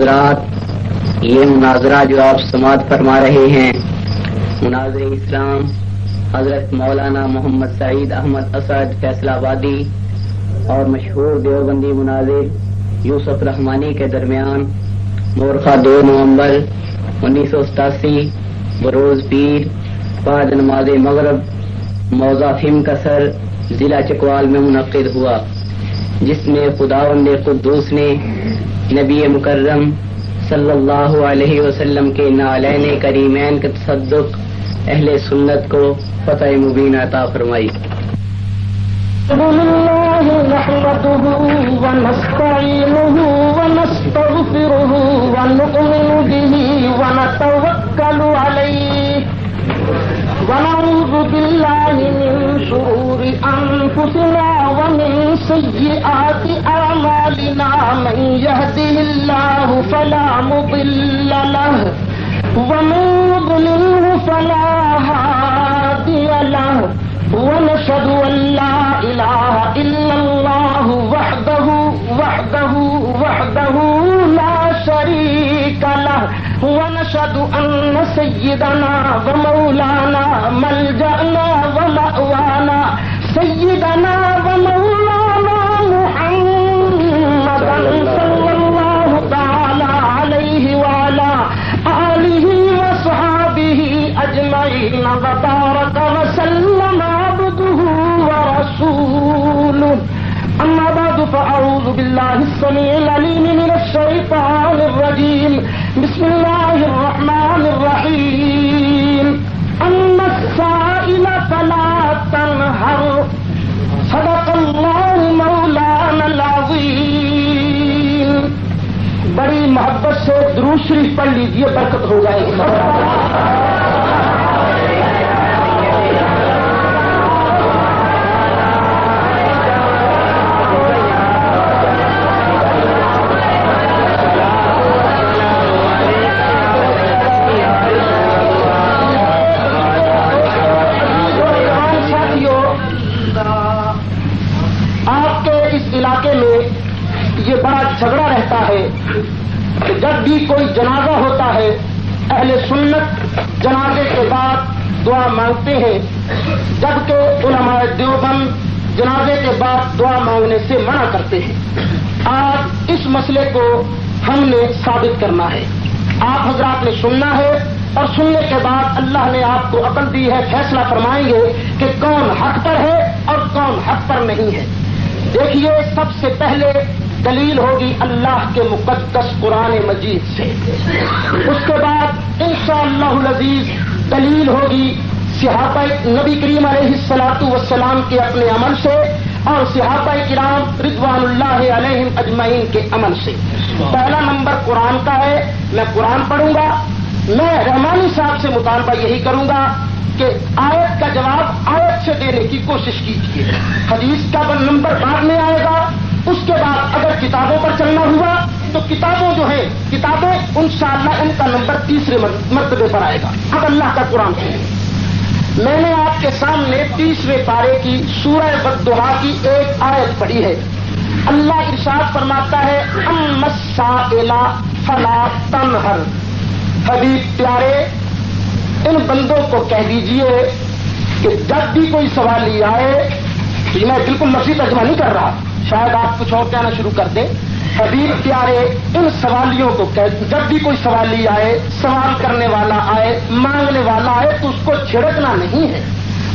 حضرات، یہ مناظرہ جو آپ سماعت فرما رہے ہیں، مناظر اسلام، حضرت مولانا محمد سعید احمد اسد فیصلہ آبادی اور مشہور دیوبندی مناظر یوسف رحمانی کے درمیان، مورخہ دو نومبر انیس سو ستاسی، بروز پیر، بعد نماز مغرب، موضع فم کسر، ضلع چکوال میں منعقد ہوا، جس میں خداوند قدوس نے نبی مکرم صلی اللہ علیہ وسلم کے نالین کریمین کے تصدق اہل سنت کو فتح مبین عطا فرمائی۔ ونستعينه ونستغفره ونؤمن به ونتوكل عليه ونعوذ بالله من شرور أنفسنا ومن سيئات أعمالنا. من يهده الله فلا مضل له، ومن يضلله فلا هادي له. ونشهد أن لا إله إلا الله وحده وحده وحده لا شريك له. ونشهد أن سيدنا ومولانا ملجأنا ومأوانا. سيدنا ومولانا محمدا صلى الله تعالى عليه وعلى آله وصحابه أجمعين. وبارك وسلم عبده ورسوله. أما بعد، فأعوذ بالله السميع العليم من الشيطان الرجيم. بسم الله الرحمن الرحيم. أما السائل فلا تنهر. صدق الله مولانا العظيم. بڑی محبت سے دروشری پڑھ لیجیے برکت ہو جائے۔ گی رہتا ہے کہ جب بھی کوئی جنازہ ہوتا ہے، اہل سنت جنازے کے بعد دعا مانگتے ہیں۔ جبکہ علماء دیوبند جنازے کے بعد دعا مانگنے سے منع کرتے ہیں۔ آج اس مسئلے کو ہم نے ثابت کرنا ہے۔ آپ حضرات نے سننا ہے اور سننے کے بعد اللہ نے آپ کو عقل دی ہے، فیصلہ فرمائیں گے کہ کون حق پر ہے اور کون حق پر نہیں ہے۔ دیکھیے، سب سے پہلے دلیل ہوگی اللہ کے مقدس قرآن مجید سے۔ اس کے بعد انشاءاللہ العزیز دلیل ہوگی صحابہ نبی کریم علیہ السلاط وسلام کے اپنے عمل سے اور صحابہ کرام رضوان اللہ علیہ اجمعین کے عمل سے۔ پہلا نمبر قرآن کا ہے، میں قرآن پڑھوں گا۔ میں رحمانی صاحب سے مطالبہ یہی کروں گا کہ آیت کا جواب آیت سے دینے کی کوشش کیجیے حدیث کا نمبر بعد میں آئے گا۔ اس کے بعد اگر کتابوں پر چلنا ہوا تو کتابوں جو ہے کتابیں ان شاء اللہ ان کا نمبر تیسرے مرتبے پر آئے گا۔ اب اللہ کا قرآن سنیں۔ میں نے آپ کے سامنے تیسرے پارے کی سورہ بدعا کی ایک آیت پڑھی ہے۔ اللہ ارشاد فرماتا ہے فلا تنہر حبیب پیارے، ان بندوں کو کہہ دیجیے کہ جب بھی کوئی سوال یہ آئے میں بالکل مسیح ترجمہ نہیں کر رہا۔ شاید آپ کچھ اور کہنا شروع کر دیں۔ حبیب پیارے، ان سوالیوں کو جب بھی کوئی سوالی آئے، سوال کرنے والا آئے، مانگنے والا آئے، تو اس کو چھڑکنا نہیں ہے۔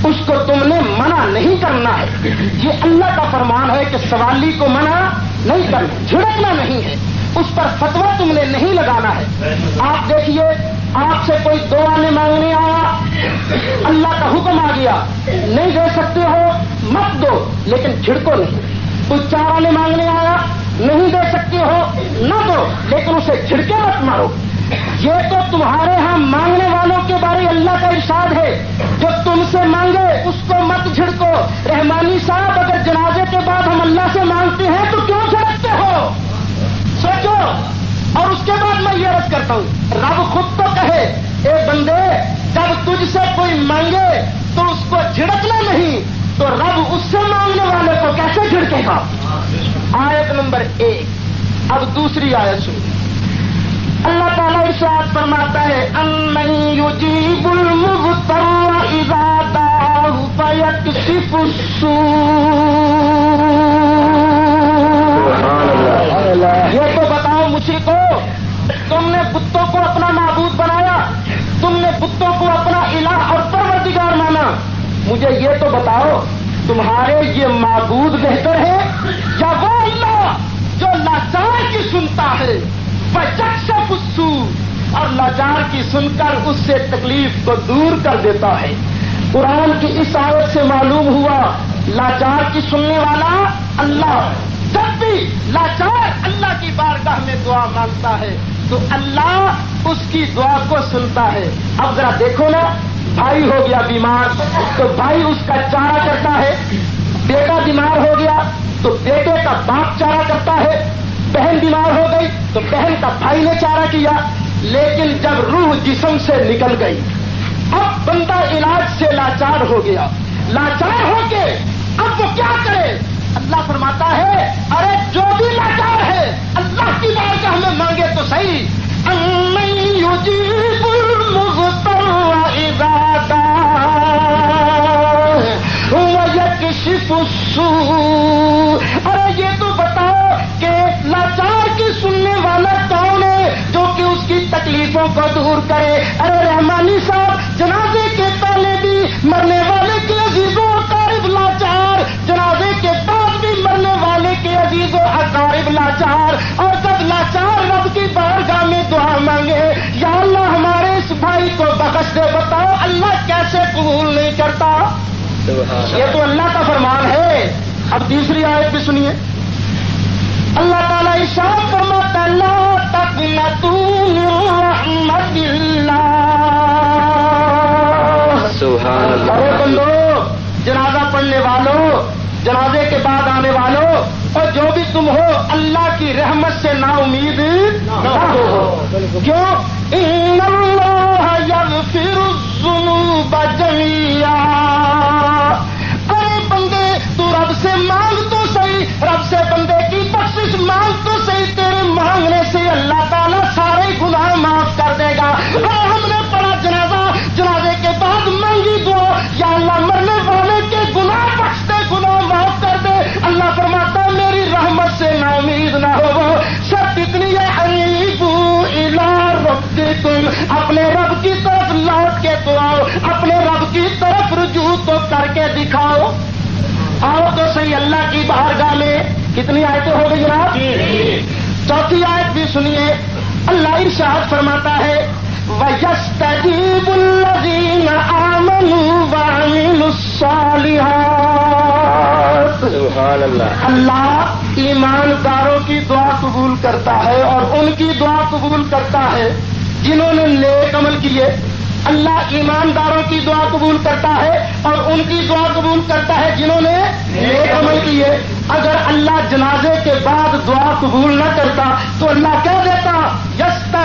اس کو تم نے منع نہیں کرنا ہے۔ یہ اللہ کا فرمان ہے کہ سوالی کو منع نہیں کرنا جھڑکنا نہیں ہے۔ اس پر فتوا تم نے نہیں لگانا ہے۔ آپ دیکھیے، آپ سے کوئی دو آنے مانگنے آیا، اللہ کا حکم آ گیا۔ نہیں دے سکتے ہو، مت دو، لیکن چھڑکو نہیں۔ کوئی چار آنے مانگنے آیا، نہیں دے سکتے ہو، نہ دو لیکن اسے چھڑکے مت مارو۔ یہ تو تمہارے ہاں مانگنے والوں کے بارے اللہ کا ارشاد ہے۔ جو تم سے مانگے، اس کو مت جھڑکو۔ رحمانی صاحب، اگر جنازے کے بعد ہم اللہ سے مانگتے ہیں، تو کیوں جھڑکتے ہو؟ سوچو۔ اور اس کے بعد میں یہ رد کرتا ہوں، رب خود تو کہے، اے بندے، جب تجھ سے کوئی مانگے، تو اس کو جھڑکنا نہیں۔ تو رب اس سے مانگنے والے کو کیسے جھڑکے گا؟ آیت نمبر ایک۔ اب دوسری آیت سنی اللہ تعالیٰ ارشاد فرماتا ہے ان یجیب المضطر اذا دعاه السوء۔ یہ تو بتاؤ مشرکو تم نے بتوں کو اپنا معبود بنایا، تم نے بتوں کو اپنا الہ اور پروردگار مانا۔ مجھے یہ تو بتاؤ، تمہارے یہ معبود بہتر ہے یا وہ اللہ جو لاچار کی سنتا ہے؟ بچک سے پسو اور لاچار کی سن کر اس سے تکلیف کو دور کر دیتا ہے۔ قرآن کی اس آیت سے معلوم ہوا لاچار کی سننے والا اللہ، جب بھی لاچار اللہ کی بارگاہ میں دعا مانگتا ہے، تو اللہ اس کی دعا کو سنتا ہے۔ اب ذرا دیکھو نا بھائی ہو گیا بیمار، تو بھائی اس کا چارہ کرتا ہے۔ بیٹا بیمار ہو گیا، تو بیٹے کا باپ چارہ کرتا ہے۔ بہن بیمار ہو گئی، تو بہن کا بھائی نے چارہ کیا۔ لیکن جب روح جسم سے نکل گئی، اب بندہ علاج سے لاچار ہو گیا۔ لاچار ہو کے اب وہ کیا کرے؟ اللہ فرماتا ہے، ارے جو بھی لاچار ہے، اللہ کی بار کا ہمیں مانگے تو صحیح۔ ارے یہ تو بتاؤ کہ لاچار کی سننے والا کون ہے جو کہ اس کی تکلیفوں کو دور کرے۔ ارے رحمانی صاحب، جنازے کے پہلے بھی مرنے والے کے عزیزوں اقارب لاچار، جنازے کے بعد بھی مرنے والے کے عزیزوں اقارب لاچار۔ اور جب لاچار رب کی بارگاہ میں دعا مانگے، یا اللہ ہمارے اس بھائی کو بخش دے، بتاؤ اللہ کیسے قبول نہیں کرتا؟ یہ تو اللہ کا فرمان ہے۔ اب تیسری آیت بھی سنیے۔ اللہ تعالیٰ اشار فرماتا لا تقنطوا من رحمت اللہ۔ سبحان اللہ۔ ارے بندو جنازہ پڑھنے والوں جنازے کے بعد آنے والوں اور جو بھی تم ہو اللہ کی رحمت سے نا امید نہ ارشاد فرماتا ہے وَيَسْتَجِيبُ الَّذِينَ آمَنُوا وَعَمِلُوا الصَّالِحَاتِ۔ سبحان اللہ اللہ ایمانداروں کی دعا قبول کرتا ہے اور ان کی دعا قبول کرتا ہے جنہوں نے نیک عمل کیے۔ اللہ ایمانداروں کی دعا قبول کرتا ہے اور ان کی دعا قبول کرتا ہے جنہوں نے نیک عمل کیے۔ اگر اللہ جنازے کے بعد دعا قبول نہ کرتا تو اللہ کہہ دیتا؟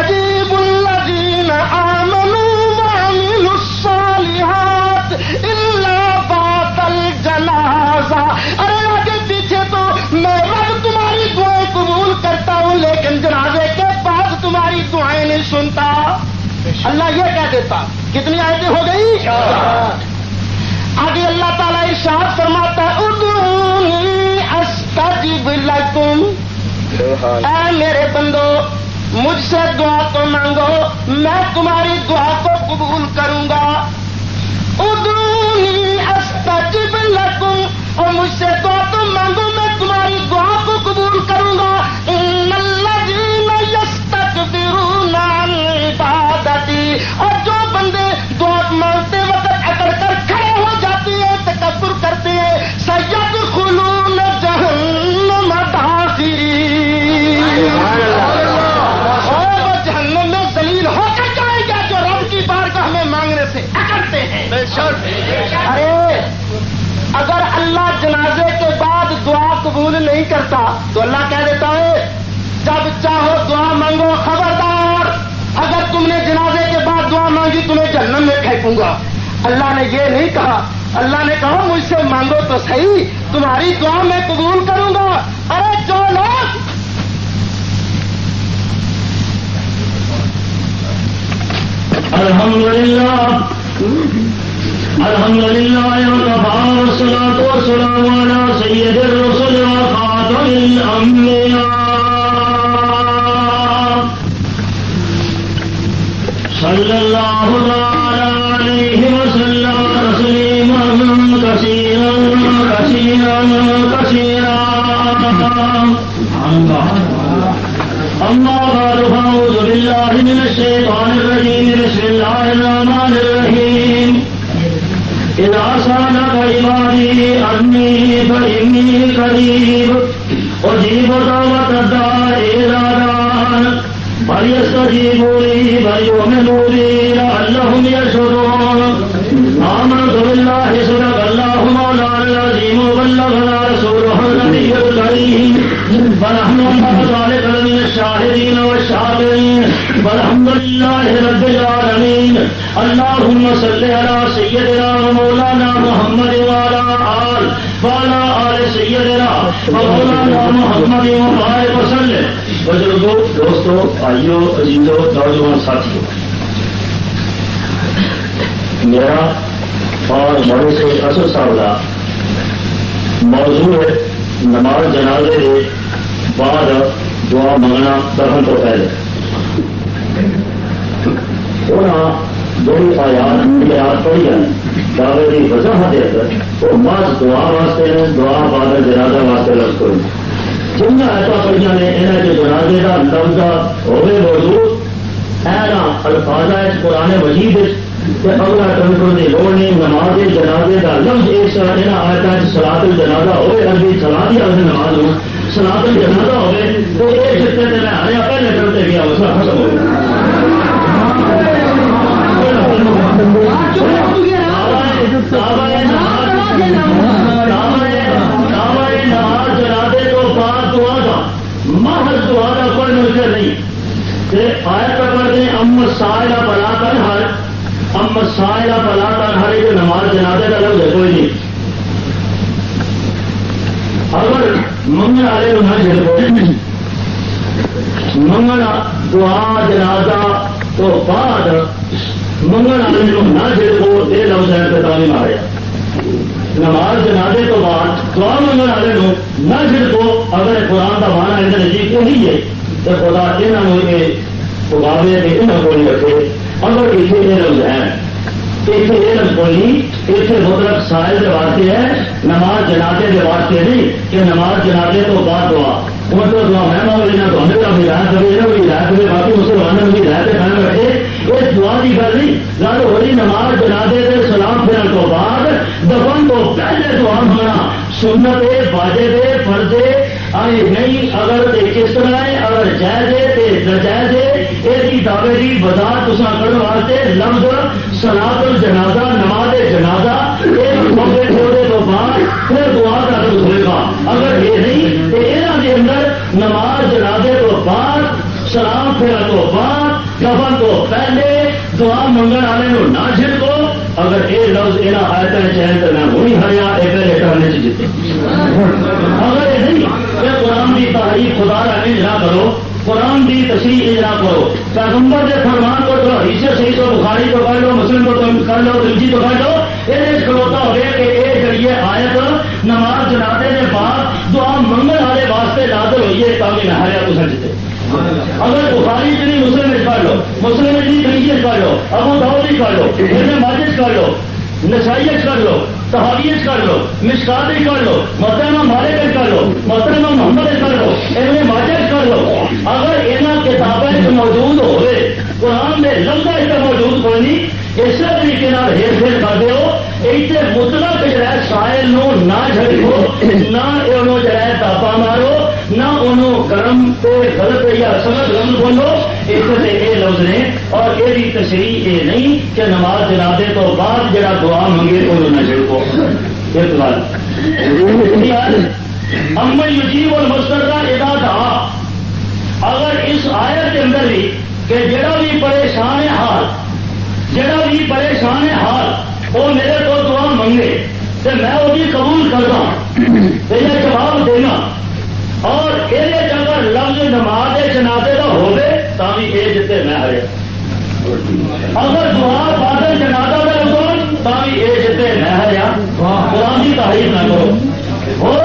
یستجیب الذین آمنوا وعملوا الصالحات الا بعد الجنازہ ارے آگے پیچھے تو میں رب تمہاری دعائیں قبول کرتا ہوں، لیکن جنازے کے بعد تمہاری دعائیں نہیں سنتا۔ اللہ یہ کہہ دیتا، کتنی آیتیں ہو گئی؟ آگے اللہ تعالیٰ ارشاد فرماتا ادعونی استجب لکم۔ اے میرے بندو مجھ سے دعا تو مانگو، میں تمہاری دعا کو قبول کروں گا۔ ادرونی استجب لکم، اور مجھ سے دیکھوں گا۔ اللہ نے یہ نہیں کہا۔ اللہ نے کہا، مجھ سے مانگو تو صحیح، تمہاری دعا میں قبول کروں گا۔ ارے جو لوگ۔ الحمد للہ الحمد للہ والصلاة والسلام على سيد الرسل وخاتم الأنبياء صلى الله عليه كثيرا كثيرا أما بعد فأعوذ بالله من الشيطان الرجيم بسم الله الرحمن الرحيم إذا سألك عبادي عني فإني قريب أجيب دعوة الداع إذا دعان فليستجيبوا لي فليؤمنوا بي لعلهم يشهدون العظيم رسوله النبي الكريم فنحن ذلك من الشاهدين والشاكرين والحمد لله رب العالمين اللهم صل على سيدنا ومولانا محمد وعلى آل وعلى آل سيدنا ومولانا محمد وبارك وسلم بزرگوں دوستوں بھائیوں عزیزوں نوجوان ساتھیوں میرا اور بڑے سے اصل صاحب کا موضوع ہے، نماز جنازے کے بعد دعا منگنا دفن تو پہلے۔ بڑی ہاں، آیات آیات پڑھی ہے دعوے کی وجہ دے کر وہ ماس دعا واسطے نے دعا بعد جنازہ واسطے لفظ کروں جن ایسا پڑھیا نے یہاں کے جنازے کا لفظ ہوئے موجود اینا الفاظ قرآن مجید اگلا کنٹرول کی لوڑ نہیں نماز جنازے کا لفظ اس یہاں آیات سلاد جنازہ ہوئے ابھی سلاد ہی اگر نماز ہو سلاد جنازہ ہوئے تو یہ خطے میں آیا پہلے کرتے گیا اس کا ختم ہو نماز جنازے تو بعد دعا کا محض دعا کا کوئی مشکل نہیں آیا کا پڑھتے ام سائلہ کر ہر ام سائلہ بلا کر ہر ایک نماز جنازے کا لفظ ہے، کوئی نہیں۔ اگر منگل والے نہ منگل دعا جنازہ تو بعد منگل والے نہ جھلکو یہ لفظ ہے تعلیم آ رہا نماز جنازے تو بعد دعا منگل والے نہ جھلکو اگر قرآن کا مانا ہے نزدیک وہی ہے، تو خدا یہاں یہ پگاوے یہاں کو نہیں رکھے۔ اگر اتنے یہ لفظ ہے اسے یہ لفظ بولی اتنے مطلب سائل کے واسطے ہے نماز جنازے کے واسطے نہیں کہ نماز جنازے تو بعد دعا۔ مطلب دعا میں مانگ لینا تو ہمیں بھی ہدایت کرے نا بھی رائے کرے، باقی مسلمانوں بھی رائے قائم رکھے اس دعا کی گل نہیں گل ہو رہی نماز جنازے کے تو بعد دفن تو پہلے دعا ہونا۔ سنت باجے دے فردے آئی نہیں، اگر کس طرح ہے، اگر جائزے نجائزے یہ دعوے کی وضاحت تصا کرنے واسطے لفظ سلاد الجنازہ، نماز جنازہ یہ موقع چھوڑے تو بعد پھر دعا کا لفظ ہوئے گا۔ اگر یہ نہیں تو یہاں کے اندر نماز جنازے تو بعد سلام پھر تو بعد کفن تو پہلے دعا منگن والے نہ چھڑکو اگر یہ لفظ یہاں آئے چین تو میں وہی ہریا یہ پہلے کرنے سے جیتے۔ اگر یہ نہیں کہ قرآن کی تاریخ خدا رہنے نہ کرو، قرآن کی تشریح نہ کرو۔ پیغمبر کے فرمان کو تو حصے صحیح تو بخاری تو کر لو، مسلم کو تم کر لو دلجی تو کر لو یہ کھلوتا ہو گیا کہ یہ ذریعے آیت، نماز جنازے کے بعد دعا منگل والے واسطے نازل ہوئی ہے، تاکہ نہ ہریا تو سجتے اگر بخاری چلی مسلم کر لو۔ مسلم جی دلجی کر لو۔ ابو داؤدی کر لو۔ ابن ماجد کر لو۔ نسائیت کر لو۔ تحاویت کر لو۔ مشکات کر لو۔ محترمہ مالک کر لو۔ محترمہ محمد کر لو۔ ابن ماجد کر لو۔ اگر یہاں کتابیں موجود ہوئے قرآن میں لفظ اس موجود کوئی نہیں اس طریقے ہیر پھیر کر دو مطلب جو ہے سائل نو نہ نہ انہوں ہے تاپا مارو نہ انہوں گرم پہ غلط یا سمجھ غلط بولو اس یہ لفظ نے اور یہ تشریح یہ نہیں کہ نماز جنازے تو بعد جڑا دعا منگے انہوں نہ جھڑکو ایک بات امن یجیب اور مستر ادا تھا اگر اس آیت کے اندر بھی کہ جڑا بھی پریشان ہے حال جڑا بھی پریشان ہے حال وہ میرے کو دعا منگے تو میں وہ قبول کرتا یہ جواب دینا۔ اور یہ اگر لفظ نماز جنازے کا ہوگے تھی یہ جیتے میں ہرے اگر دعا بادل جنازہ کا لفظ تھی یہ جیتے میں ہریا قرآن کی تعریف نہ کرو۔ اور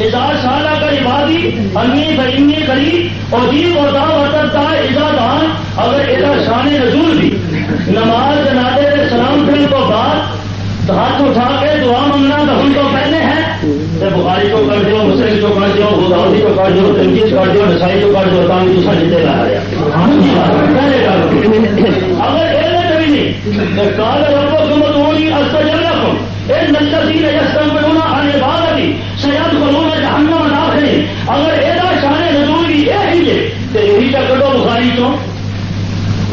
اجاز سال اگر عبادی انی بینی کری اور جی اور دا وطرتا اجازان اگر یہ شان نزول بھی نماز جنازے کے کو بعد تو ہاتھ اٹھا کے دعا منگنا تو ہم تو پہلے ہیں۔ بخاری کو کر دو مسلم کو کر دو گوداوری کو کر دو تنقید کر دو نسائی کو کر دو تاکہ دوسرا جیتے لا رہا اگر یہ کبھی نہیں کال رب تم تمہیں استجل رکھو ایک نشا سی رجستان بنونا آنے بعد ابھی سیاد بنونا جہنم داخل اگر یہ شان نزول بھی یہ ہی ہے، تو یہی کا کٹو بخاری تو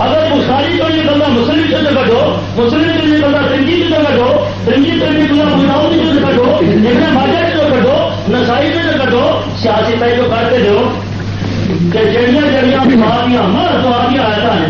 اگر بخاری تو یہ بندہ مسلم سے جو کٹو مسلم سے یہ بندہ تنجید سے کٹو تنجید سے یہ بندہ بناؤ سے جو کٹو ابن ماجہ سے جو کٹو نسائی سے جو کٹو سیاسی پہ جو کرتے دو کہ جڑیاں جڑیاں دعا مر دعا دیا آتا ہے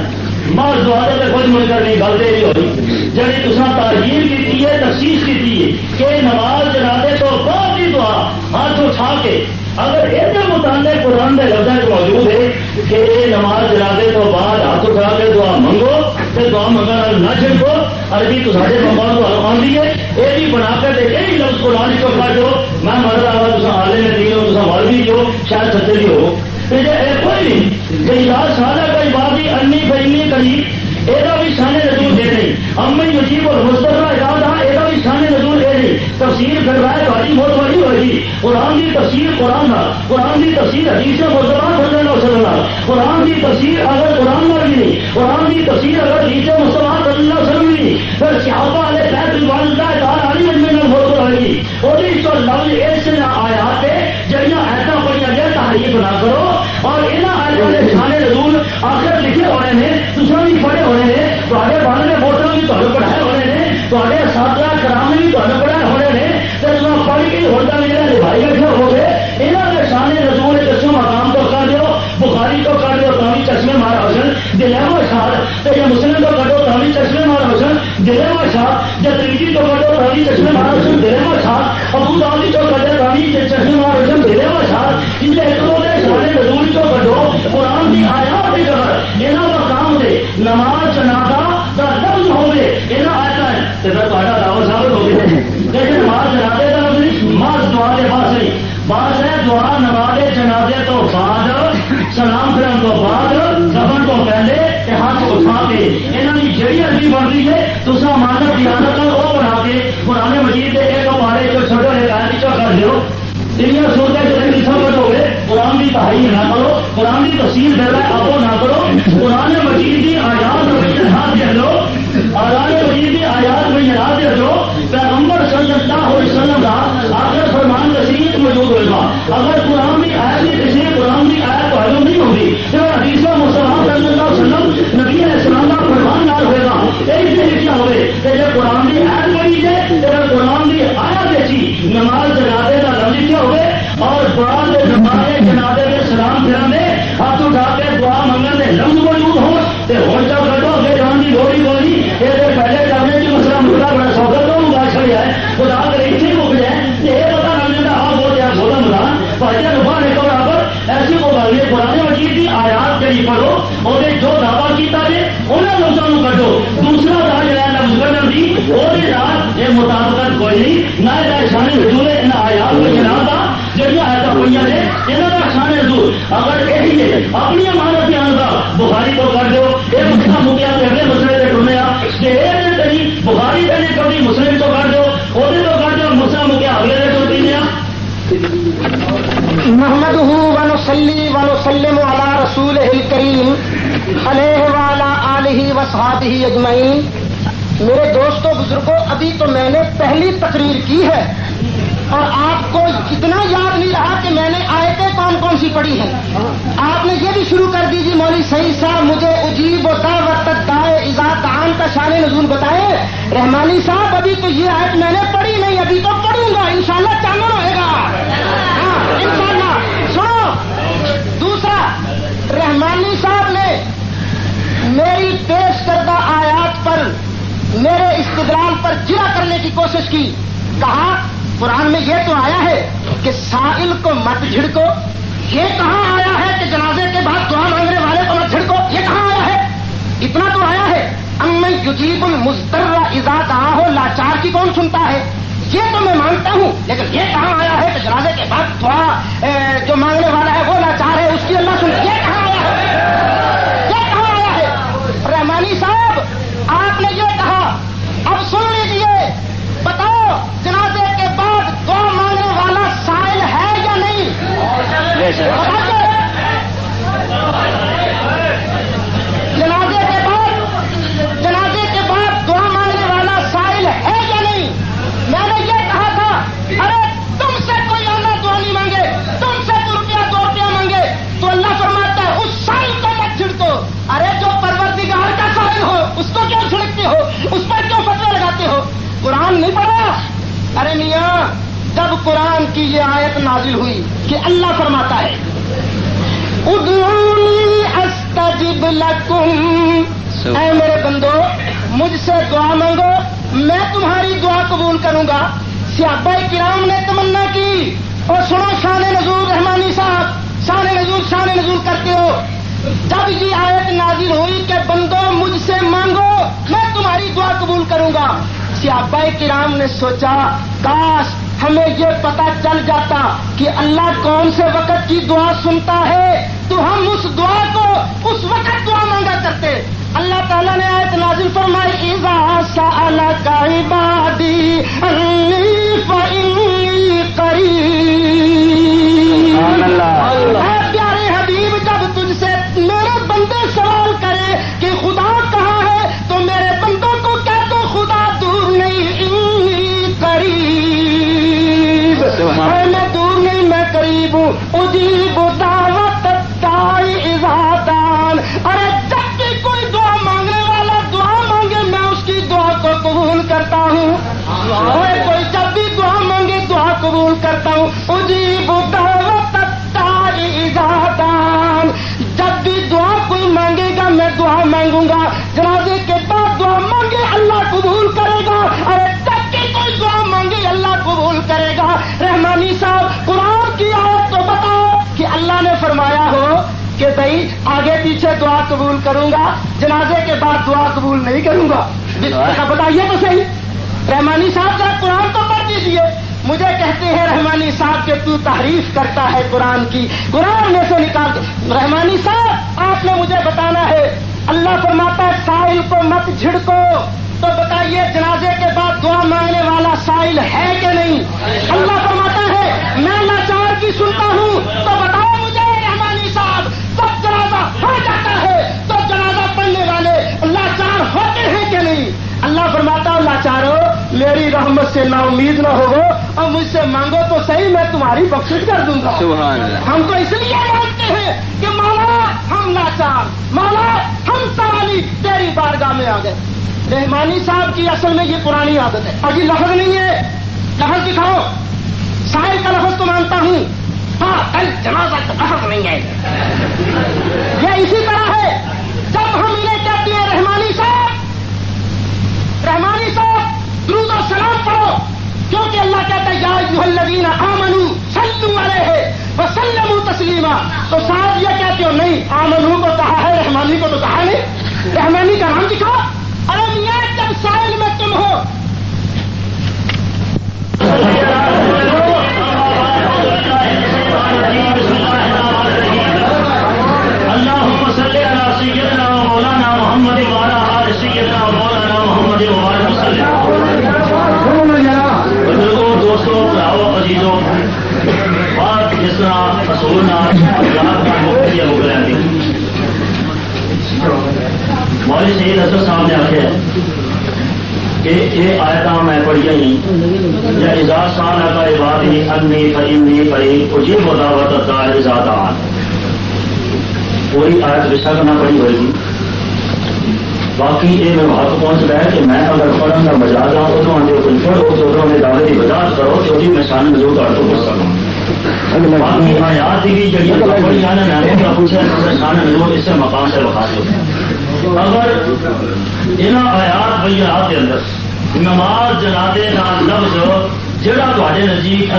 مر دعا تو خود مل کر نہیں، گل دے ہوئی۔ جڑی تصا تعلیم کی ہے تفصیل کی ہے کہ نماز جنازے تو بعد ہی دعا ہاتھ اٹھا کے، اگر یہ متعلق قرآن کے لفظ موجود ہے کہ یہ نماز جنازے تو بعد ہاتھ اٹھا کے دعا منگو تو دعا منگا نہ چھڑکو عربی تو سارے ممبر کو آدھی ہے۔ یہ بھی بنا کر دے یہی لفظ قرآن کو کر دو میں مر رہا ہوں تصا حالے میں نہیں ہو تصا مر بھی جو، شاید سچے بھی ہو۔ کوئی نہیں کہ سارا کوئی بات ہی انی بینی کری یہ بھی شانے نظور دے نہیں امی مجیب اور مستقبہ یاد ہاں یہ بھی شانے نظور دے نہیں تفصیل کر رہا بہت بڑی ہوگی۔ قرآن کی تفصیل قرآن تھا قرآن کی تفصیل حدیث مسلمان صلی اللہ علیہ وسلم قرآن کی تفصیل اگر قرآن میں بھی نہیں، قرآن کی تفصیل اگر حدیث مسلمان صلی اللہ علیہ وسلم نہیں، پھر صحابہ والے فیض والدہ دار علی مجمع میں بہت رہے گی اور اس کو لفظ اس سے آیا ہے جہاں ایسا پڑھیا جائے تحریف نہ کرو۔ اور یہاں آئے والے شانے نزول آخر لکھے ہونے نے دوسرا بھی پڑھے ہونے نے تے بن کے ووٹر بھی تمہیں پڑھائے ہونے نے تے ساتھ کرام بھی تمہیں پڑھائے ہوتا بھی ہو گئے یہاں کے شانے نزول دسو مقام تو کر دو بخاری کو کر دو تھی چشمے مارا حسن دلیما شاہ یا مسلم کو کر دو تھی چشمے مارا حسن دلیما شاہ یا ترکی کو کر دو تھی چشمے مارا حسن دلیما شاہ ابو دالی کو کر دو تھی چشمے مارا حسن دلیما شاہ ان ایک دو شانے نزول کو کر دو قرآن کی آیات کی قدر، یہاں کا کام دے، نماز جنازہ دعا نماز جنازے تو بعد، سلام کرن تو بعد سفر تو پہلے ہاتھ اٹھا کے یہاں کی جہی عربی بن رہی ہے تو مانو دیانت وہ بنا کے پرانے مجید کے ایک پارے جو چھوٹے لگائے کر دو دنیا سوچتے جو سفر ہو گئے قرآن کی تحریر نہ کرو، قرآن کی تفصیل دے رہا آپ نہ کرو۔ قرآن مجید کی آیات میں جہاز دے دو قرآن مجید کی آیات میں جہاز دے دو پیغمبر صلی اللہ علیہ وسلم کا آخر موجود ہوئے گا اگر قرآن کی آیت نہیں کسی قرآن کی آیت نہیں نہ یہ شان آیات میں جناب کا جہاں ایسا ہوئی نے یہاں کا شان حضور اگر یہی ہے، اپنی مانت دھیان کا بخاری کو کر دو یہ مسئلہ مکیا اگلے مسئلے سے ڈھونڈیا کہ بخاری کہنے کبھی مسلم تو کر دو وہ تو کر دو مسئلہ مکیا اگلے سے ڈھونڈ دیا محمد ونسلی ونسلم على رسول کریم علیہ والا علیہ وصحابہ اجمعین۔ میرے دوستوں بزرگوں ابھی تو میں نے پہلی تقریر کی ہے۔ اتنا یاد نہیں رہا کہ میں نے آیتیں کون کون سی پڑھی ہیں۔ آپ نے یہ بھی شروع کر دیجیے مولوی صحیح صاحب، مجھے اجیب و دعوت دائے ایزاد عام کا شان نزول بتائے۔ رحمانی صاحب، ابھی تو یہ آیت میں نے پڑھی نہیں، ابھی تو پڑھوں گا۔ انشاءاللہ شاء اللہ ہوئے گا۔ ہاں انشاءاللہ۔ سنو۔ دوسرا، رحمانی صاحب نے میری پیش کردہ آیات پر میرے استدلال پر جرا کرنے کی کوشش کی۔ کہا، قرآن میں یہ تو آیا ہے کہ سائل کو مت جھڑکو۔ یہ کہاں آیا ہے کہ جنازے کے بعد دعا مانگنے والے کو مت جھڑکو؟ یہ کہاں آیا ہے؟ اتنا تو آیا ہے۔ امن یجیب المستر اذا کہاں ہو لاچار کی کون سنتا ہے؟ یہ تو میں مانتا ہوں، لیکن یہ کہاں آیا ہے کہ جنازے کے بعد دعا جو مانگنے والا ہے وہ کہ اللہ فرماتا ہے۔ ادعونی استجب لکم۔ اے میرے بندو مجھ سے دعا مانگو میں تمہاری دعا قبول کروں گا۔ سیابہ کرام نے تمنا کی۔ اور سنو شان نزول رحمانی صاحب شان نزول شان نزول کرتے ہو۔ جب یہ آیت نازل ہوئی کہ بندو مجھ سے مانگو میں تمہاری دعا قبول کروں گا۔ سیابہ کرام نے سوچا کاش ہمیں یہ پتا چل جاتا کہ اللہ کون سے وقت کی دعا سنتا ہے تو ہم اس دعا کو اس وقت دعا مانگا کرتے۔ اللہ تعالیٰ نے آیت نازل فرمائی ایزا عبادی انی قریب اللہ۔ اجیب جنازے کے بعد دعا قبول نہیں کروں گا۔ بتائیے تو صحیح۔ رحمانی صاحب ذرا قرآن تو پڑھ دیجیے مجھے کہتے ہیں رحمانی صاحب کہ تو تعریف کرتا ہے قرآن کی۔ قرآن میں سے نکال رحمانی صاحب، آپ نے مجھے بتانا ہے۔ اللہ فرماتا ہے ساحل کو مت جھڑکو۔ تو بتائیے جنازے کے بعد دعا مانگنے والا ساحل ہے کہ نہیں؟ اللہ فرماتا ہے، میں لاچار کی سنتا ہوں۔ تو بتاؤ لاچارو میری رحمت سے نا امید نہ ہو اور مجھ سے مانگو تو صحیح میں تمہاری بخش کر دوں گا سبحان اللہ ہم تو اس لیے مانگتے ہیں کہ مولا ہم لاچار مولا ہم سوالی تیری بارگاہ میں آ گئے رحمانی صاحب کی اصل میں یہ پرانی عادت ہے ابھی لفظ نہیں ہے لفظ دکھاؤ ساحل کا لفظ تو مانتا ہوں ہاں کل جنازہ کا لفظ نہیں ہے یہ اسی طرح سلام پڑھو۔ کیونکہ اللہ کہتا ہے، یا الذین آمنو سلو علیہ وسلم تسلیما۔ تو صاحب یہ کہتے ہو نہیں آمنو کو کہا ہے، رحمانی کو تو کہا نہیں رحمانی کا نام دکھاؤ ارے میاں جب سائل میں تم ہو۔ اللهم مولانا محمد وعلى آل مولانا محمد وسلم۔ بھراؤ عزیزوں بات جس طرح رسول اللہ مولوی سید حسن صاحب نے آخیا کہ یہ آیت میں پڑھیا ہی، یا اجاز سال کا عباد ہی انی فہمی پڑھی اجی مداوت دار ذات آن۔ پوری آیت رشتہ کرنا پڑی ہوئے گی باقی یہ میں بات پہنچ رہا ہے کہ میں اگر پڑھن کا مجاز ہوں ادھر آتے کوئی پڑھو تو ادھر میں دعوے کی وجاہت کرو تو جی میں شان نظور کا کو پوچھ سکوں باقی آیات کی جڑی پڑھی ہے، میں نے پوچھا شان نظور اس سے مقام سے بتا دو اگر ان آیات بیات کے اندر نماز جنادے کا لفظ جہاں تے نزدیک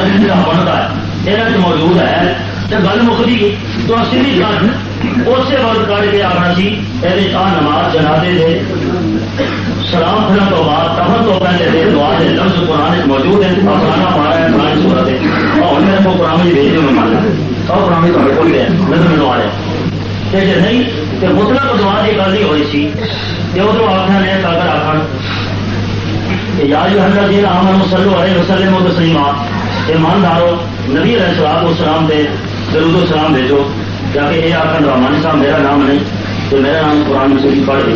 بنتا ہے یہ موجود ہے، تو گل مکتی تو اسی گل اسی وقت کر کے آنا جی، سی یہ نماز جنادے دے، سلام پھرن تو بعد تفن تو پہلے دے، دعا دے، لفظ قرآن موجود ہیں فلانا پڑھا ہے فلانی صورت ہے اور میرے کو قرآن جی بھیج دوں میں ماننا اور قرآن جی تمہیں کوئی دے میں تمہیں دعا دے جی نہیں تو مطلب دعا کی گل نہیں ہوئی سی کہ ادھر آخر نے اگر آخر۔ یا جو حضرت جی آمن مسلو علیہ وسلم و تسلیمات۔ ایماندارو، نبی علیہ السلام السلام دے، درود و سلام بھیجو۔ جا کے یہ آخر رحمانی صاحب میرا نام نہیں، تو میرا نام قرآن مجید پڑھ دے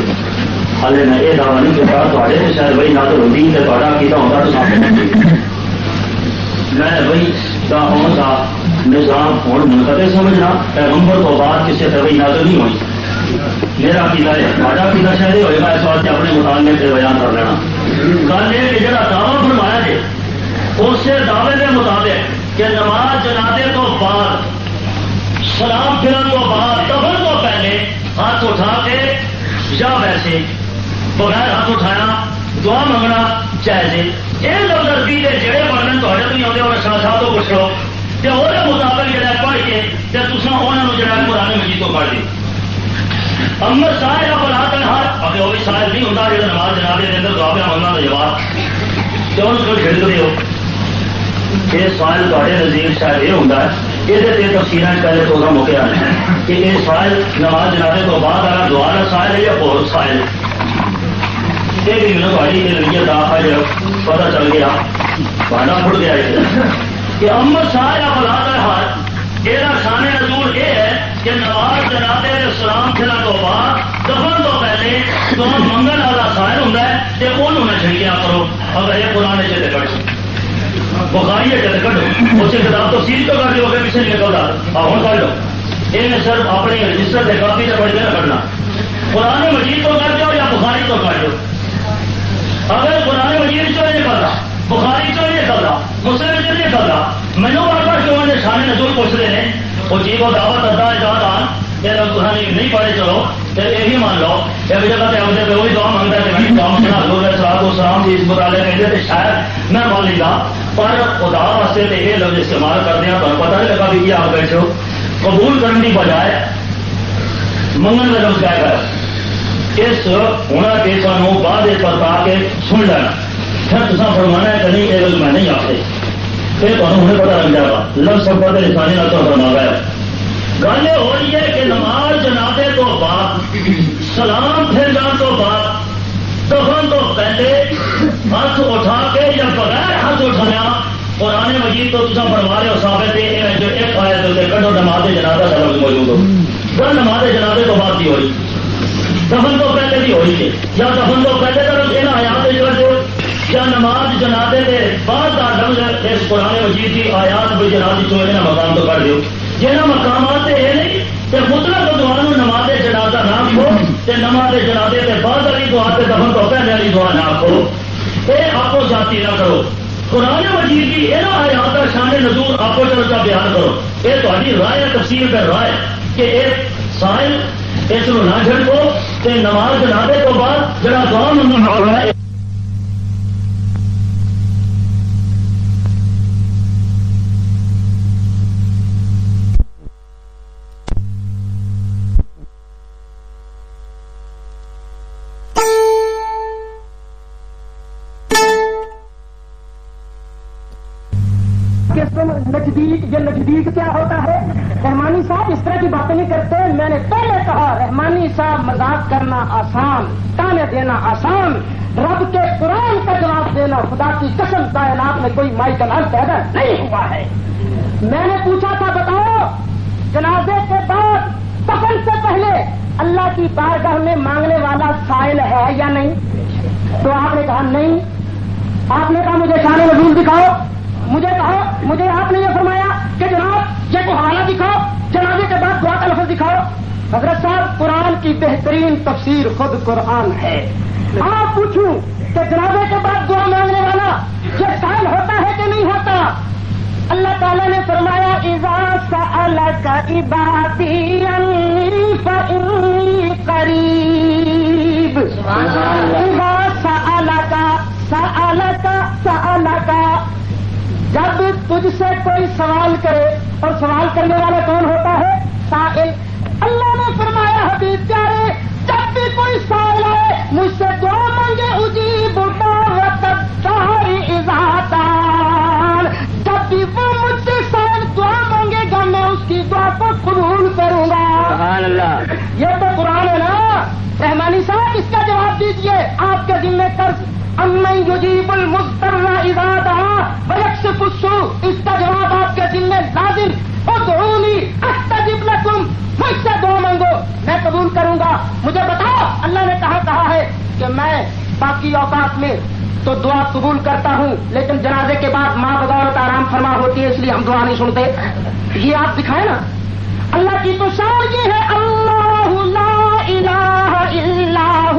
ہالے میں یہ دعوی نہیں کرتا تھوڑے تو شاید وہی نہ تو روٹین سے تھوڑا کیتا ہوتا تو سامنے میں وہی کا ہوں کا نظام ہوں منقطع سمجھنا، پیغمبر تو بعد کسی سے وہی نازل نہیں ہوئی۔ میرا قلعہ ہے ہمارا قلعہ شاید ہوئے گا اس واسطے اپنے مطالعے سے بیان کر لینا۔ گل یہ کہ جڑا دعوی فرمایا ہے اس دعوے کے مطابق کہ نماز جنازے تو بعد سلام پھرن تو بعد دفن تو پہلے ہاتھ اٹھا کے یا ویسے۔ بغیر ہاتھ اٹھایا، دعا منگنا چاہیے یہ لفظ عربی کے جڑے پڑھنے تو نہیں آتے اور شاہ صاحب تو پوچھ لو۔ کہ وہ مطابق جڑا پڑھ کے تصا انہوں جڑا پرانے مجید کو پڑھ دی امر صاحب کا بلا کر ہاتھ اگر وہ بھی شاید نہیں ہوتا جب نماز جنابے کے اندر دعا پہ منگنا جواب۔ تو ان کو چھڑک ہو؟ یہ سوال تے نزدیک شاید یہ ہوتا ہے یہ تفصیل پہلے تو موقع آنے کہ یہ سوال نماز جنابے تو بعد والا دعا کا سائل ہے یا بہت سائل یہ بھی میرے تاری کے نریت آج پتا چل گیا بھاڈا پھٹ گیا کہ امت سارا بلا کر ہاتھ یہ شان نزول یہ ہے کہ نماز جنابے سلام کھلا تو بعد دفن تو پہلے دعا منگل والا سائل ہوں کہ انہوں نے چھڑکیا کرو اگر یہ پرانے چلے کٹ بخاری ہے چلے کٹو کتاب تو سیل تو کر دو پیچھے ہوں کر لو۔ یہ صرف اپنے رجسٹر سے کافی سے پڑھ کے مجید تو کر دو یا بخاری تو کر دو اگر قرآن مجید چو نہیں کرتا بخاری چو نہیں کرتا مسلم چ نہیں کرتا مینو بار بار کیوں نے سارے نظور ہیں۔ وہ جی کو دعوت کرتا ہے نہیں پڑھے چلو، پھر یہی مان لو وہی دعا مانگتا ہے دعا سلام جی اس مطالعے تھے، شاید میں مان لیتا پر خدا واسطے یہ لفظ استعمال کرتے ہیں تو پتہ نہیں لگا آپ بیٹھے ہو۔ قبول کرنے کی بجائے منگن کا لفظ کیا کر اس ہونا کے سانو بعد پرتا کے سن لینا۔ پھر تصا فرمانا ہے کہ نہیں، یہ میں نہیں آتے۔ پھر تمہیں پتا لگ جائے گا۔ لفظ سب کا لسانی نہ تو فرما گیا گل یہ ہو رہی ہے کہ نماز جنازے تو بعد، سلام پھر جان تو بعد، دفن تو پہلے ہاتھ اٹھا کے یا بغیر ہاتھ اٹھایا، قرآن مجید تو تصا فرما رہے ہو ثابت ہے جو ایک آئے تو نماز جنازہ کا لفظ موجود ہو۔ گل نماز جنازے تو بعد کی ہوئی۔ دفن تو پہلے بھی ہوئی ہے۔ یا دفن تو پہلے طرف یہ آیات جو یا نماز جنادے کے بعد کا لفظ اس پرانے مجید کی آیات بھی جنازی چو مقام تو کر دو جہاں مقامات یہ نہیں کہ مطلب دعا نماز جنازہ نہ کھو تو نماز جنازے کے بعد والی دعا سے دفن تو پہلے والی دعا نہ کھو یہ آپ جاتی نہ کرو۔ قرآن مجید کی یہ آیات کا شان نظور آپ چرچا بیان کرو۔ یہ تاری رائے تفصیل کر رائے کہ ایک سائل اس نہ چھڑکو نماز جنادے تو بعد جڑا دعا منگنا ہو رہا ہے۔ نزدیک یہ نزدیک کیا ہوتا ہے؟ رحمانی صاحب اس طرح کی باتیں نہیں کرتے، میں نے پہلے کہا، رحمانی صاحب مذاق کرنا آسان، تانے دینا آسان، رب کے قرآن کا جواب دینا خدا کی قسم، کائنات میں کوئی مائی کلال پیدا نہیں ہوا ہے۔ میں نے پوچھا تھا، بتاؤ، جنازے کے بعد پسند سے پہلے اللہ کی بارگاہ میں مانگنے والا سائل ہے یا نہیں؟ تو آپ نے کہا نہیں۔ آپ نے کہا مجھے شان نزول دکھاؤ۔ مجھے کہو مجھے آپ نے یہ فرمایا کہ جناب، یہ کو حوالہ دکھاؤ۔ جنازے کے بعد دعا کا لفظ دکھاؤ۔ حضرت صاحب، قرآن کی بہترین تفسیر خود قرآن ہے۔ آپ پوچھوں کہ جنازے کے بعد دعا مانگنے والا یہ سائل ہوتا ہے کہ نہیں ہوتا؟ اللہ تعالیٰ نے فرمایا کا عبادی قریب. کا جب تجھ سے کوئی سوال کرے، اور سوال کرنے والا کون ہوتا ہے؟ سائل۔ اللہ نے فرمایا، حبیب پیارے، جب بھی کوئی سوال آئے، مجھ سے دعا رحمانی صاحب، اس کا جواب دیجیے۔ آپ کے ذمہ قرض۔ امن یجیب المستر ارادہ بلکس پسو اس کا جواب آپ کے دل میں لازم ادعونی استجب لکم، مجھ سے دعا مانگو۔ میں قبول کروں گا۔ مجھے بتاؤ، اللہ نے کہا کہا ہے کہ میں باقی اوقات میں تو دعا قبول کرتا ہوں، لیکن جنازے کے بعد ماں بدولت آرام فرما ہوتی ہے، اس لیے ہم دعا نہیں سنتے۔ یہ آپ دکھائیں نا۔ اللہ کی تو شان یہ ہے، اللہ اللہ اللہ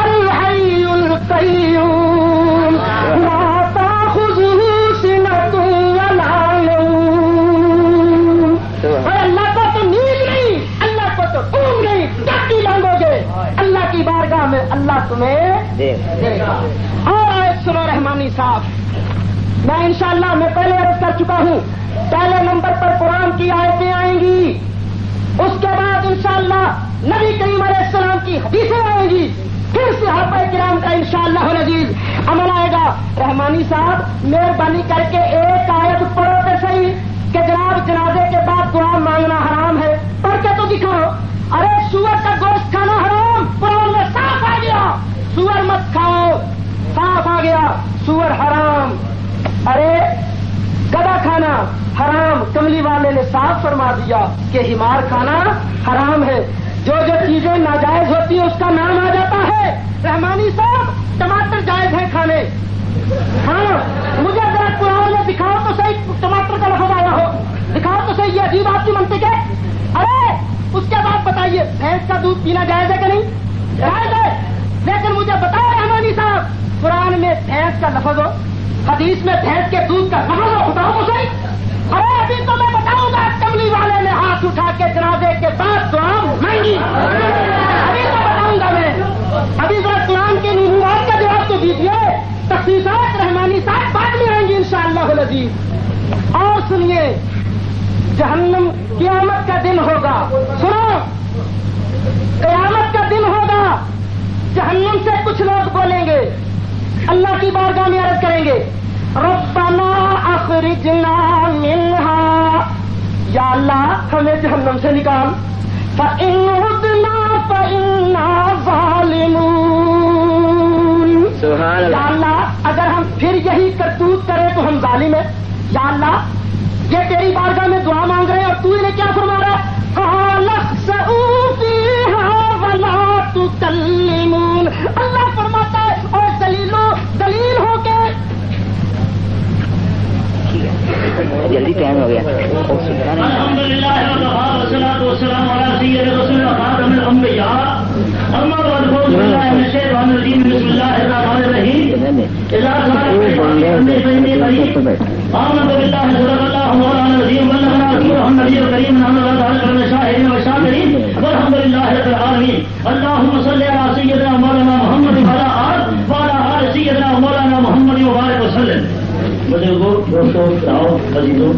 الح القا خوشی سن تم اللہ اور اللہ کو تو نیچے اللہ کو تو بند ہو گئے اللہ کی بارگاہ میں اللہ تمہیں اور سرحمانی صاحب، میں ان شاء اللہ میں کر چکا ہوں، پہلے نمبر پر قرآن کی آیتیں آئیں گی، اس کے بعد انشاءاللہ نبی کریم علیہ السلام کی حدیثیں آئیں گی، پھر صحابہ کرام کا انشاءاللہ شاء اللہ عمل آئے گا۔ رحمانی صاحب، مہربانی کر کے ایک آیت پڑھو تو صحیح کہ جناب جنازے کے بعد دعا مانگنا حرام ہے۔ پڑھ کے تو دکھاؤ۔ ارے، سور کا گوشت کھانا حرام، قرآن میں صاف آ گیا۔ سور مت کھاؤ، صاف آ گیا۔ سور حرام۔ ارے، گدا کھانا حرام۔ کملی والے نے صاف فرما دیا کہ ہمار کھانا حرام ہے۔ جو جو چیزیں ناجائز ہوتی ہیں، اس کا نام آ جاتا ہے۔ رحمانی صاحب، ٹماٹر جائز ہے کھانے۔ ہاں مجھے ذرا قرآن میں دکھاؤ تو صحیح ٹماٹر کا لفظ آیا ہو۔ دکھاؤ تو صحیح، یہ عجیب آپ کی منطق ہے ارے، اس کے بعد بتائیے، بھینس کا دودھ پینا جائز ہے کہ نہیں؟ جائز ہے۔ لیکن مجھے بتاؤ رحمانی صاحب، قرآن میں بھینس کا لفظ ہو، حدیث میں بھینس کے دودھ کا لفظ ہو، بتاؤ تو صحیح۔ ارے، ابھی تو میں بتاؤں گا کملی والے نے ہاتھ اٹھا کے جنازے کے بعد تو مانگی ابھی تو بتاؤں گا میں ابھی ذرا قرآن کے نموات کا جواب تو دیجیے تخصیصات رحمانی صاحب بعد میں آئیں گی ان شاء اللہ اور سنیے، جہنم قیامت کا دن ہوگا۔ سنو، قیامت کا دن ہوگا۔ جہنم سے کچھ لوگ بولیں گے۔ اللہ کی بارگاہ میں عرض کریں گے، ربنا اخرجنا منها یا اللہ، ہمیں جہنم سے نکال۔ سبحان یا اللہ اللہ اگر ہم پھر یہی کرتوت کریں تو ہم ظالم ہیں۔ یا اللہ یہ تیری بارگاہ میں دعا مانگ رہے ہیں اور تو انہیں کیا فرما رہا ہے؟ اللہ فرماتا الشاهدين والشاكرين والحمد لله رب اللهم صل على سيدنا مولانا محمد وعلى آل وعلى آل سيدنا مولانا محمد وبارك وسلم بزرگوں، دوستوں راؤ عزیزوں۔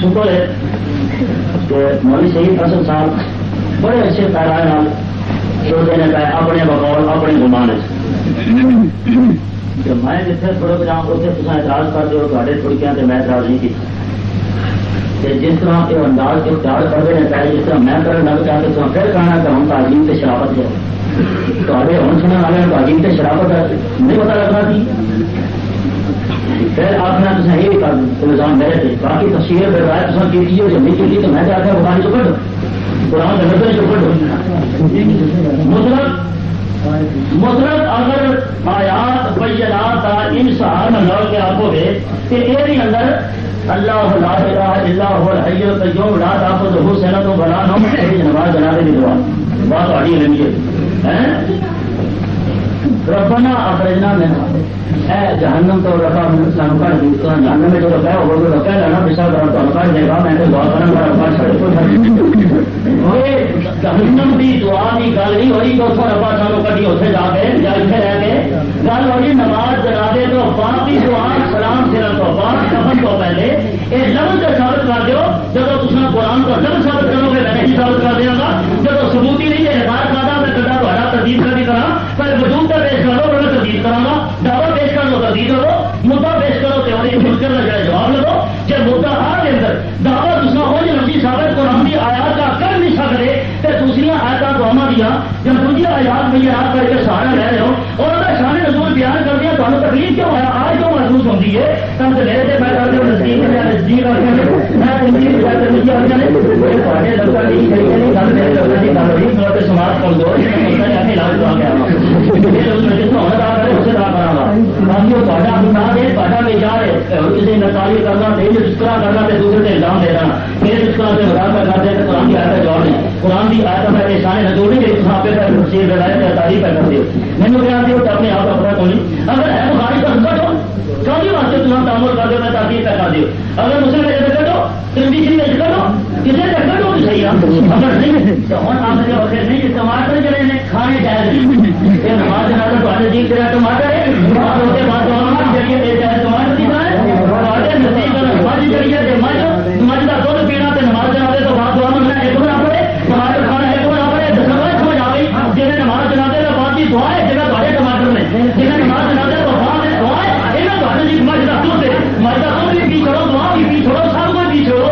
شکر ہے کہ مولوی شہید حسن صاحب بڑے اچھے پیرائے چھوٹے نے پہ اپنے بقول اپنے گمان کہ میں جتنے تھوڑے جاؤں اتنے تصا اعتراض کرتے ہو تے تھوڑکیاں سے میں اعتراض نہیں کی جس طرح یہ انداز کے اختیار کرتے ہیں پہلے، جس طرح میں کرنا لگ چاہتے تو پھر کہنا کہ ہم تعلیم سے شرافت ہے تو تے ہوں سننے والے تعلیم سے شرافت نہیں پتا لگنا تھی پھر آپ نے تصا یہ کر الزام میرے تھے۔ باقی تفصیل پھر رائے تصا کی جو جلدی کی تو میں چاہتا ہوں، بخاری چکٹ دو قرآن کے نظر چکٹ دو مطلب مطلب اگر آیات بینات کا ان سہارا لڑ کے آپ ہوئے کہ یہ بھی اندر اللہ لا الہ الا هو الحی القیوم لا تاخذہ سنۃ ولا نوم یہ نماز جنازے کی دعا۔ بات بڑی لمبی ہے۔ ربنا اخرجنا منها. اے جہنم تو ربا سانو کر دی جہنم میں جو رکھا ہے، وہ تو رکھا ہے نا پچھا کر تو کر دے گا میں تو دعا کرنا، میرا پاس چھڑے کو ہوئے جہنم دی دعا دی گل نہیں ہوئی، تو تو ربا سانو کڈی اوتھے جا کے، یا ایتھے رہ کے۔ گل ہوئی، نماز جنازے تو باقی دعا، سلام سرن تو بعد کفن تو پہلے۔ یہ لفظ سے ثابت کر دیو، جب تم قرآن کو لفظ ثابت کرو گے، میں نہیں ثابت کر دیا گا۔ جب ثبوت ہی نہیں ہے ہزار کادا تھوڑا کر کرا وجود کا پیش کرو میں تردید کرا دعوی پیش کر لو تردید کرو مدعا پیش کرو تیوری کا جواب لگو۔ جب مدعا آ کے اندر دعوی دوسرا ہو جو نبی آیات کا کر نہیں سکتے، تو دوسری آیات کو ہما دیا جب دوسری آیات میں یہ کر کے سہارا رہ رہے ہو، اور اگر شان نزول بیان کر دیا، تو تکلیف کیوں ہے؟ آج ہوتی ہے میرے سے میں نزدیک میں نزدیک میں میں گل میرے سماج کر دو اپنے علاج گیا کرنا کرنا دوسرے سے الزام دے دینا میرے تذکرہ سے مداخلہ کر دے تو قرآن کی آیت کا جواب نہیں قرآن کی آیت میں نشانے نہ جوڑیں گے آپ پہ تفصیل بتائے تعریف کر میں نے کہا کہ اپنے آپ کا پتا اگر ہے بخاری کا کیوں نہیں وہاں سے تعمل کر دینا تاکہ پیسہ دے اگر مسلم کر دو کرو تربی کر دو کسی کر دو تو صحیح اگر نہیں، تو ہم آپ نے اور ٹماٹر کھانے جائز نماز نہ تو جی ٹماٹر ہے اور کے بعد لے جائے ٹماٹر کی بات اور نماز ذریعے کا دودھ پینا تو نماز تو ایک بنا پڑے۔ ٹماٹر کھانا ایک بنا پڑے۔ گئی نماز جنازے دے بات کی دعا ہے ٹماٹر جنہیں نماز جنازے مختلف مجلسوں سے مجلسوں میں بھی چھوڑو وہاں بھی چھوڑو سب میں بھی چھوڑو۔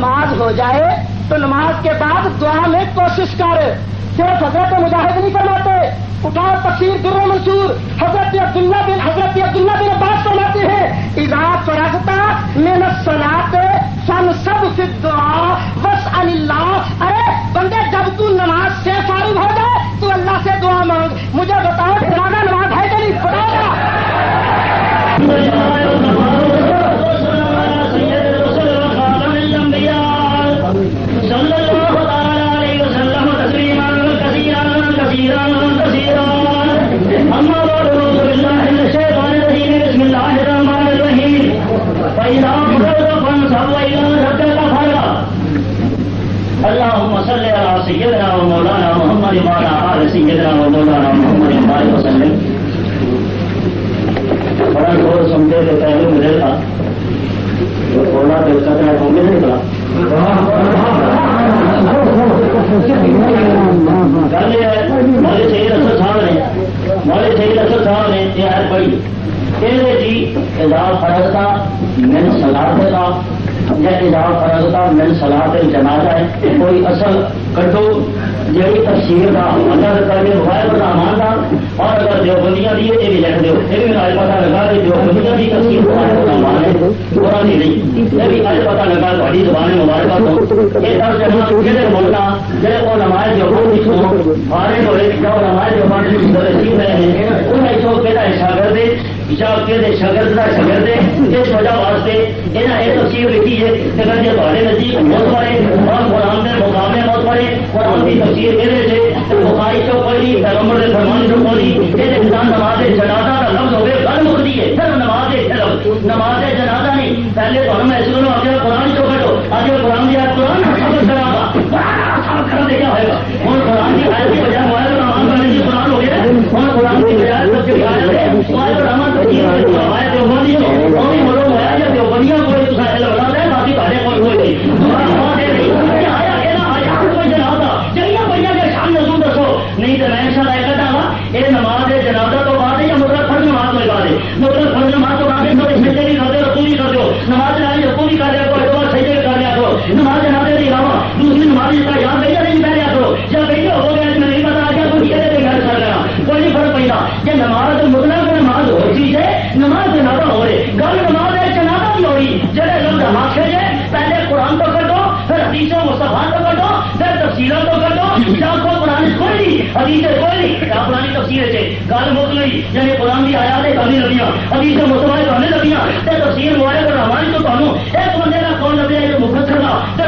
نماز ہو جائے تو نماز کے بعد دعا میں کوشش کر صرف حضرت مجاہد نہیں فرماتے اٹھاؤ تفسیر در منصور، حضرت عبداللہ بن حضرت عبداللہ بن عباس فرماتے ہیں، اذا فرغتا من الصلاۃ فن سب فی دعا بس اللہ. ارے، بندے، جب تو نماز سے فارغ ہو جائے، تو اللہ سے دعا مانگ۔ مجھے بتاؤ جنازہ اللهم صل على سيدنا ومولانا محمد وعلى آل سيدنا ومولانا محمد وعلى وسلم. بڑا زور سمجھے کہ پہلے ملے تھا. جو تھوڑا دل کا ہے وہ بھی نہیں تھا؟ گل یہ ہے مولے شہید اصل صاحب نے مولے شہید اصل صاحب نے یہ ہے پڑھی یہ جی اضاف فرض کا من سلاد کا یا اضاف فرض کا من سلاد جنازہ ہے کوئی اصل کٹو جی تفسیر کا اندر کر کے موبائل رحمان کا اور اگر دیوبندیاں دی یہ بھی لکھ دو یہ بھی آج پتا لگا کہ دیوبندیاں کی تفسیر رحمان مطلب ہے قرآن نہیں۔ رہی یہ بھی آج پتا لگا تھوڑی زبان مبارکہ تو۔ یہ سب جگہ جہاں بولنا جہاں وہ نمائش جو پچھوں فارغ ہوئے جو نمائش جو پڑھ رسید رہے ہیں، انہیں چوک کے شاگرد کے شگرد کا شگرد اس وجہ واسطے یہاں یہ تفصیل لکھی ہے۔ کہ جی تھوڑے نزدیک موت اور قرآن کے موت قرآن کی تفصیل یہ سے۔ بخاری چو پڑھی، پیغمبر کے فرمان چو پڑھی۔ یہ انسان نماز جنازہ کا لفظ ہوگی گل مکتی ہے۔ نماز لفظ نماز جنازہ نہیں۔ پہلے تو ہم ایسے لوگ آگے قرآن چو کٹو آج قرآن دیا، قرآن سب کرا کر ہوئے گا۔ ہوں قرآن کیا قرآن تفصیل ہے جی۔ گل مک گئی یعنی قرآن کی آیات ہے کبھی لگیاں۔ حدیث مصطفیٰ مطلب کہنے لگیاں۔ تے تفصیل موبائل کو تو تمہیں ایک بندے کا کون لگے جو مفسر کا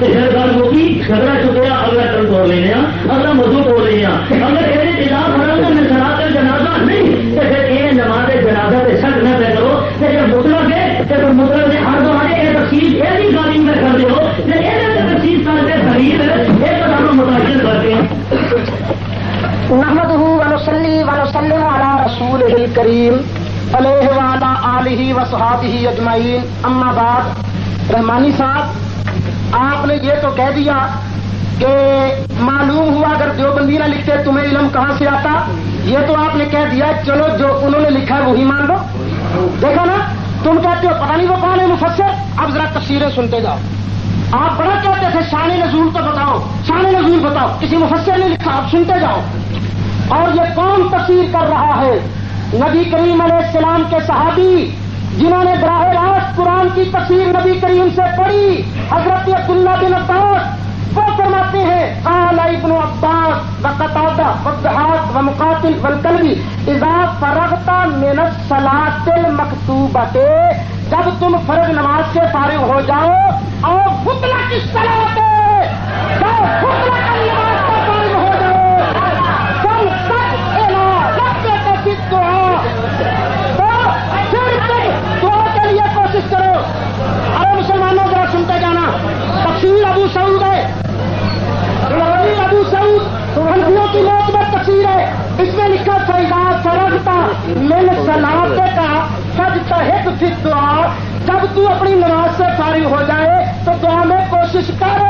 تو چکیا اگلا کل اگلا اگر یہ تو جنازہ نہیں تو پھر یہ نماز جنازہ پہ شک نہ پہ کرو۔ جب مطلب تو پھر مطلب نے ہر دوارے یہ تفصیل، یہ بھی قانون میں کر دو تفصیل کے خرید یہ متاثر کرتے ہیں نحمده ونصلي ونسلم على رسوله الكريم علیہ وعلا آلہ وصحابہ اجمعین۔ اما بعد، رحمانی صاحب یہ تو کہہ دیا کہ معلوم ہوا اگر دیوبندی نہ لکھتے تمہیں علم کہاں سے آتا؟ یہ تو آپ نے کہہ دیا، چلو جو انہوں نے لکھا ہے وہی مان لو۔ دیکھا نا؟ تم کہتے ہو، پتہ نہیں وہ کون ہے مفسر؟ اب ذرا تفسیریں سنتے جاؤ۔ آپ بڑا کہتے تھے شان نزول تو بتاؤ۔ شان نزول بتاؤ، کسی مفسر نے لکھا، آپ سنتے جاؤ۔ اور یہ کون تفسیر کر رہا ہے؟ نبی کریم علیہ السلام کے صحابی، جنہوں نے براہ راست قرآن کی تفسیر نبی کریم سے پڑھی۔ حضرت عبداللہ بن عباس وہ فرماتے ہیں، قال ابن عباس و قطادہ و دہات و مقاتل والکلبی اذا فرغتا من الصلاة المکتوبت جب تم فرض نماز سے فارغ ہو جاؤ اور مطلق الصلاة! جب مطلق فی دعا جب تو اپنی نماز سے فارغ ہو جائے، تو دعا میں کوشش کر۔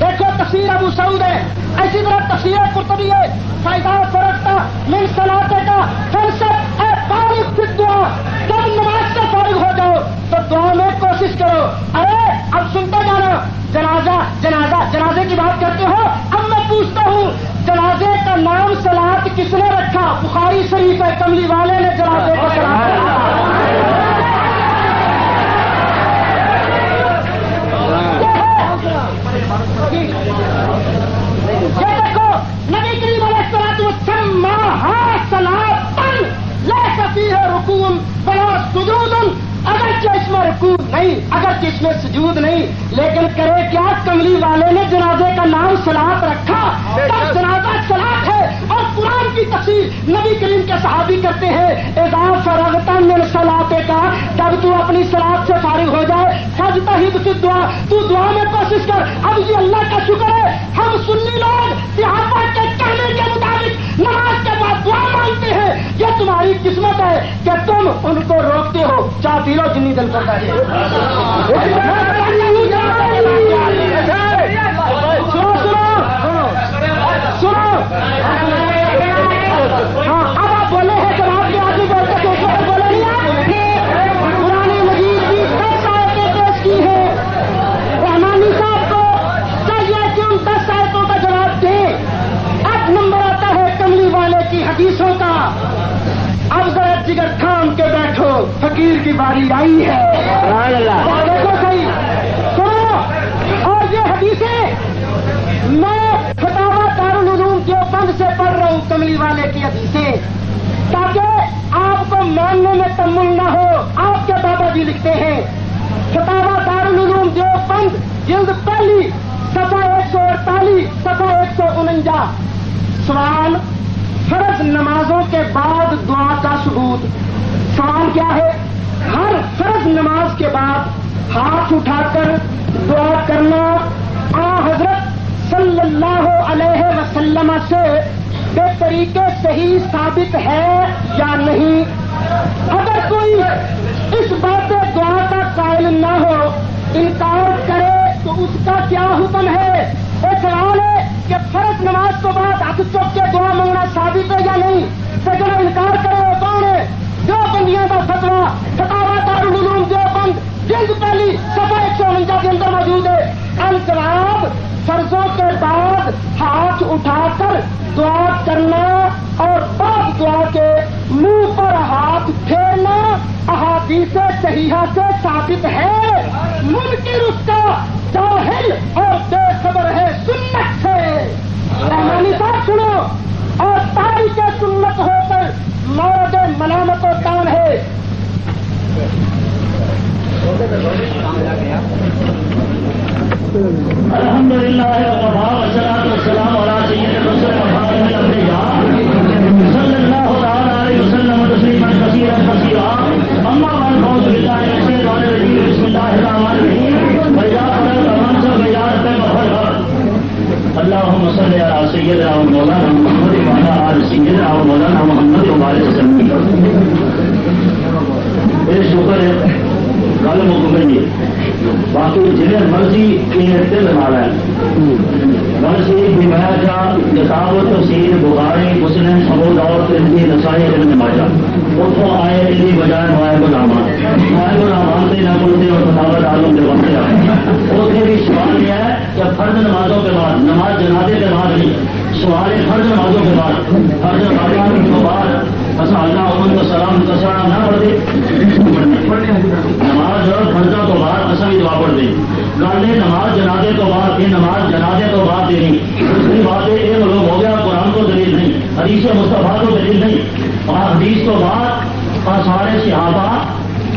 دیکھو تفصیل ابو سعود ہے۔ ایسی طرح تفصیل قرطبی ہے۔ فیضا فرغتا من سلاتے کا پھر سے اے فارغ فی دعا۔ جب نماز سے فارغ ہو جاؤ، تو دعا میں کوشش کرو۔ ارے، اب سنتے جانا۔ جنازہ جنازہ، جنازے کی بات کرتے ہو؟ اب میں پوچھتا ہوں، جنازے کا نام سلاد کس نے رکھا؟ بخاری شریف ہے، کملی والے نے جنازے کو سجود اگرچہ اس میں رکون نہیں اگرچہ اس میں سجود نہیں لیکن کرے کیا کملی والے نے جنازے کا نام سلاد رکھا؟ تب جنازہ سلاد ہے اور قرآن کی تفصیل نبی کریم کے صحابی کرتے ہیں۔ اعزاز فرغتا من سلاتے کا جب تو اپنی سلاد سے فارغ ہو جائے۔ سجتا ہی تو دعا تو دعا میں کوشش کر اب یہ اللہ کا شکر ہے۔ ہم سنی لوگ صحابہ یہ تمہاری قسمت ہے کہ تم ان کو روکتے ہو؟ چاہ پی لو جنی دل کرتا ہے۔ سنو سنو۔ ہاں، سنو۔ ہاں جگر تھام کے بیٹھو فقیر کی باری آئی ہے۔ دیکھو صحیح سنو اور یہ حدیثیں میں فتوا دارالعلوم دیوبند سے پڑھ رہا ہوں کملی والے کی حدیثیں۔ تاکہ آپ کو ماننے میں تمل نہ ہو آپ کے بابا جی لکھتے ہیں۔ فتوا دارالعلوم دیوبند جلد پہلی سفا ایک سو اڑتالیس سفا ایک سو انجا سوال نمازوں کے بعد دعا کا ثبوت۔ سوال کیا ہے؟ ہر فرض نماز کے بعد ہاتھ اٹھا کر دعا کرنا آ حضرت صلی اللہ علیہ وسلم سے بے طریقے صحیح ثابت ہے یا نہیں؟ اگر کوئی اس بات دعا کا قائل نہ ہو، انکار کرے تو اس کا کیا حکم ہے؟ ایک سوال ہے۔ کہ فرض نماز کے بعد ہاتھ چوک کے دعا مانگنا ثابت ہے یا نہیں؟ سجنا انکار کرے کون ہے جو بندیاں کا فتوا فتوا دارالعلوم جو بند جلد پہلی سفا ایک سو انجا کے اندر موجود ہے۔ الجواب فرضوں کے بعد ہاتھ اٹھا کر دعا کرنا اور بعد دعا کے منہ پر ہاتھ پھیرنا احادیث صحیحہ سے ثابت ہے۔ منکر اس کا جاہل اور بے خبر ہے سنت۔ رحمانی صاحب سنو اور تاریخ سنت ہو کر مورد ملامت و کام ہے۔ الحمد لله وكفى والصلاة والسلام على سيد الرسل وخاتم وإذا أتيت الخير اللهم صل على سيدنا ومولانا محمد وعلى آل مولانا محمد عمار حسن کی یہ شکر ہے گل مک گئی باقی جنہیں مرضی دل مارا مرضی بیمایا جا کتاب تفصیل بخاری، مسلم سبود اور ترقی نسائی علم ماجا اتوں آئے ان بجائے مائے گلامان مائے گلامان سے نہ بولتے اور کتابت عالم کے وقت آئے. اتنے بھی سوال یہ ہے کہ فرض نمازوں کے بعد، نماز جنازے کے بعد نہیں، سوال فرض نمازوں کے بعد۔ فرض نمازوں کے بعد اصل اللہ عمن کو سلام کسرا نہ پڑھتے نماز فرضوں تو بعد اصل بھی دعا پڑھ دیں گل یہ نماز جنازے تو بعد یہ نماز جنازے تو بعد دینی۔ دوسری بات ہے، یہ لوگ ہو گیا، قرآن کو دلیل نہیں، حدیث مصطفیٰ کو دلیل نہیں۔ اور حدیث تو بعد اور سارے صحابہ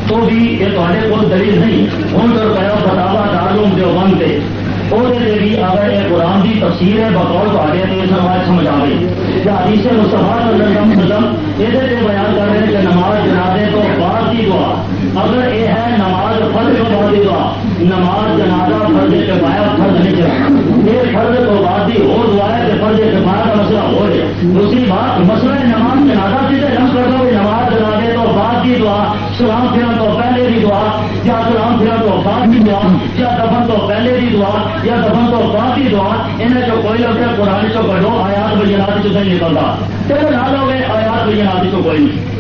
تو بھی یہ تے کو دلیل نہیں۔ ہوں تو پہلو فتوا دارالعلوم دیوبند سے وہ بھی اگر یہ قرآن کی تفصیل ہے، بطور والے تو یہ سماج سمجھ آ گئی۔ حدیث مصطفیٰ صلی اللہ علیہ وسلم، یہ بیان کر رہے ہیں کہ نماز جنازے تو بعد کی دعا اگر یہ ہے نماز فرض تو بعد دعا۔ نماز جنازہ فرض کے فرض نہیں چلا یہ فرض تو بعد ہی ہو دعا ہے کہ فرض کے کا مسئلہ ہو رہے دوسری بات، مسئلہ نماز جنازہ سیدھے رنگ کر دو نماز جنازے تو بعد کی دعا، سلام پھر تو پہلے کی دعا، یا سلام پھر تو بعد کی دعا، یا دفن تو پہلے کی دعا، یا دفن تو بعد کی دعا۔ انہیں جو کوئی لوگ قرآن چو پڑھو آیات بجنات چو نہیں نکلتا۔ تیرے نہ لوگ آیات بجنات چو کوئی نہیں۔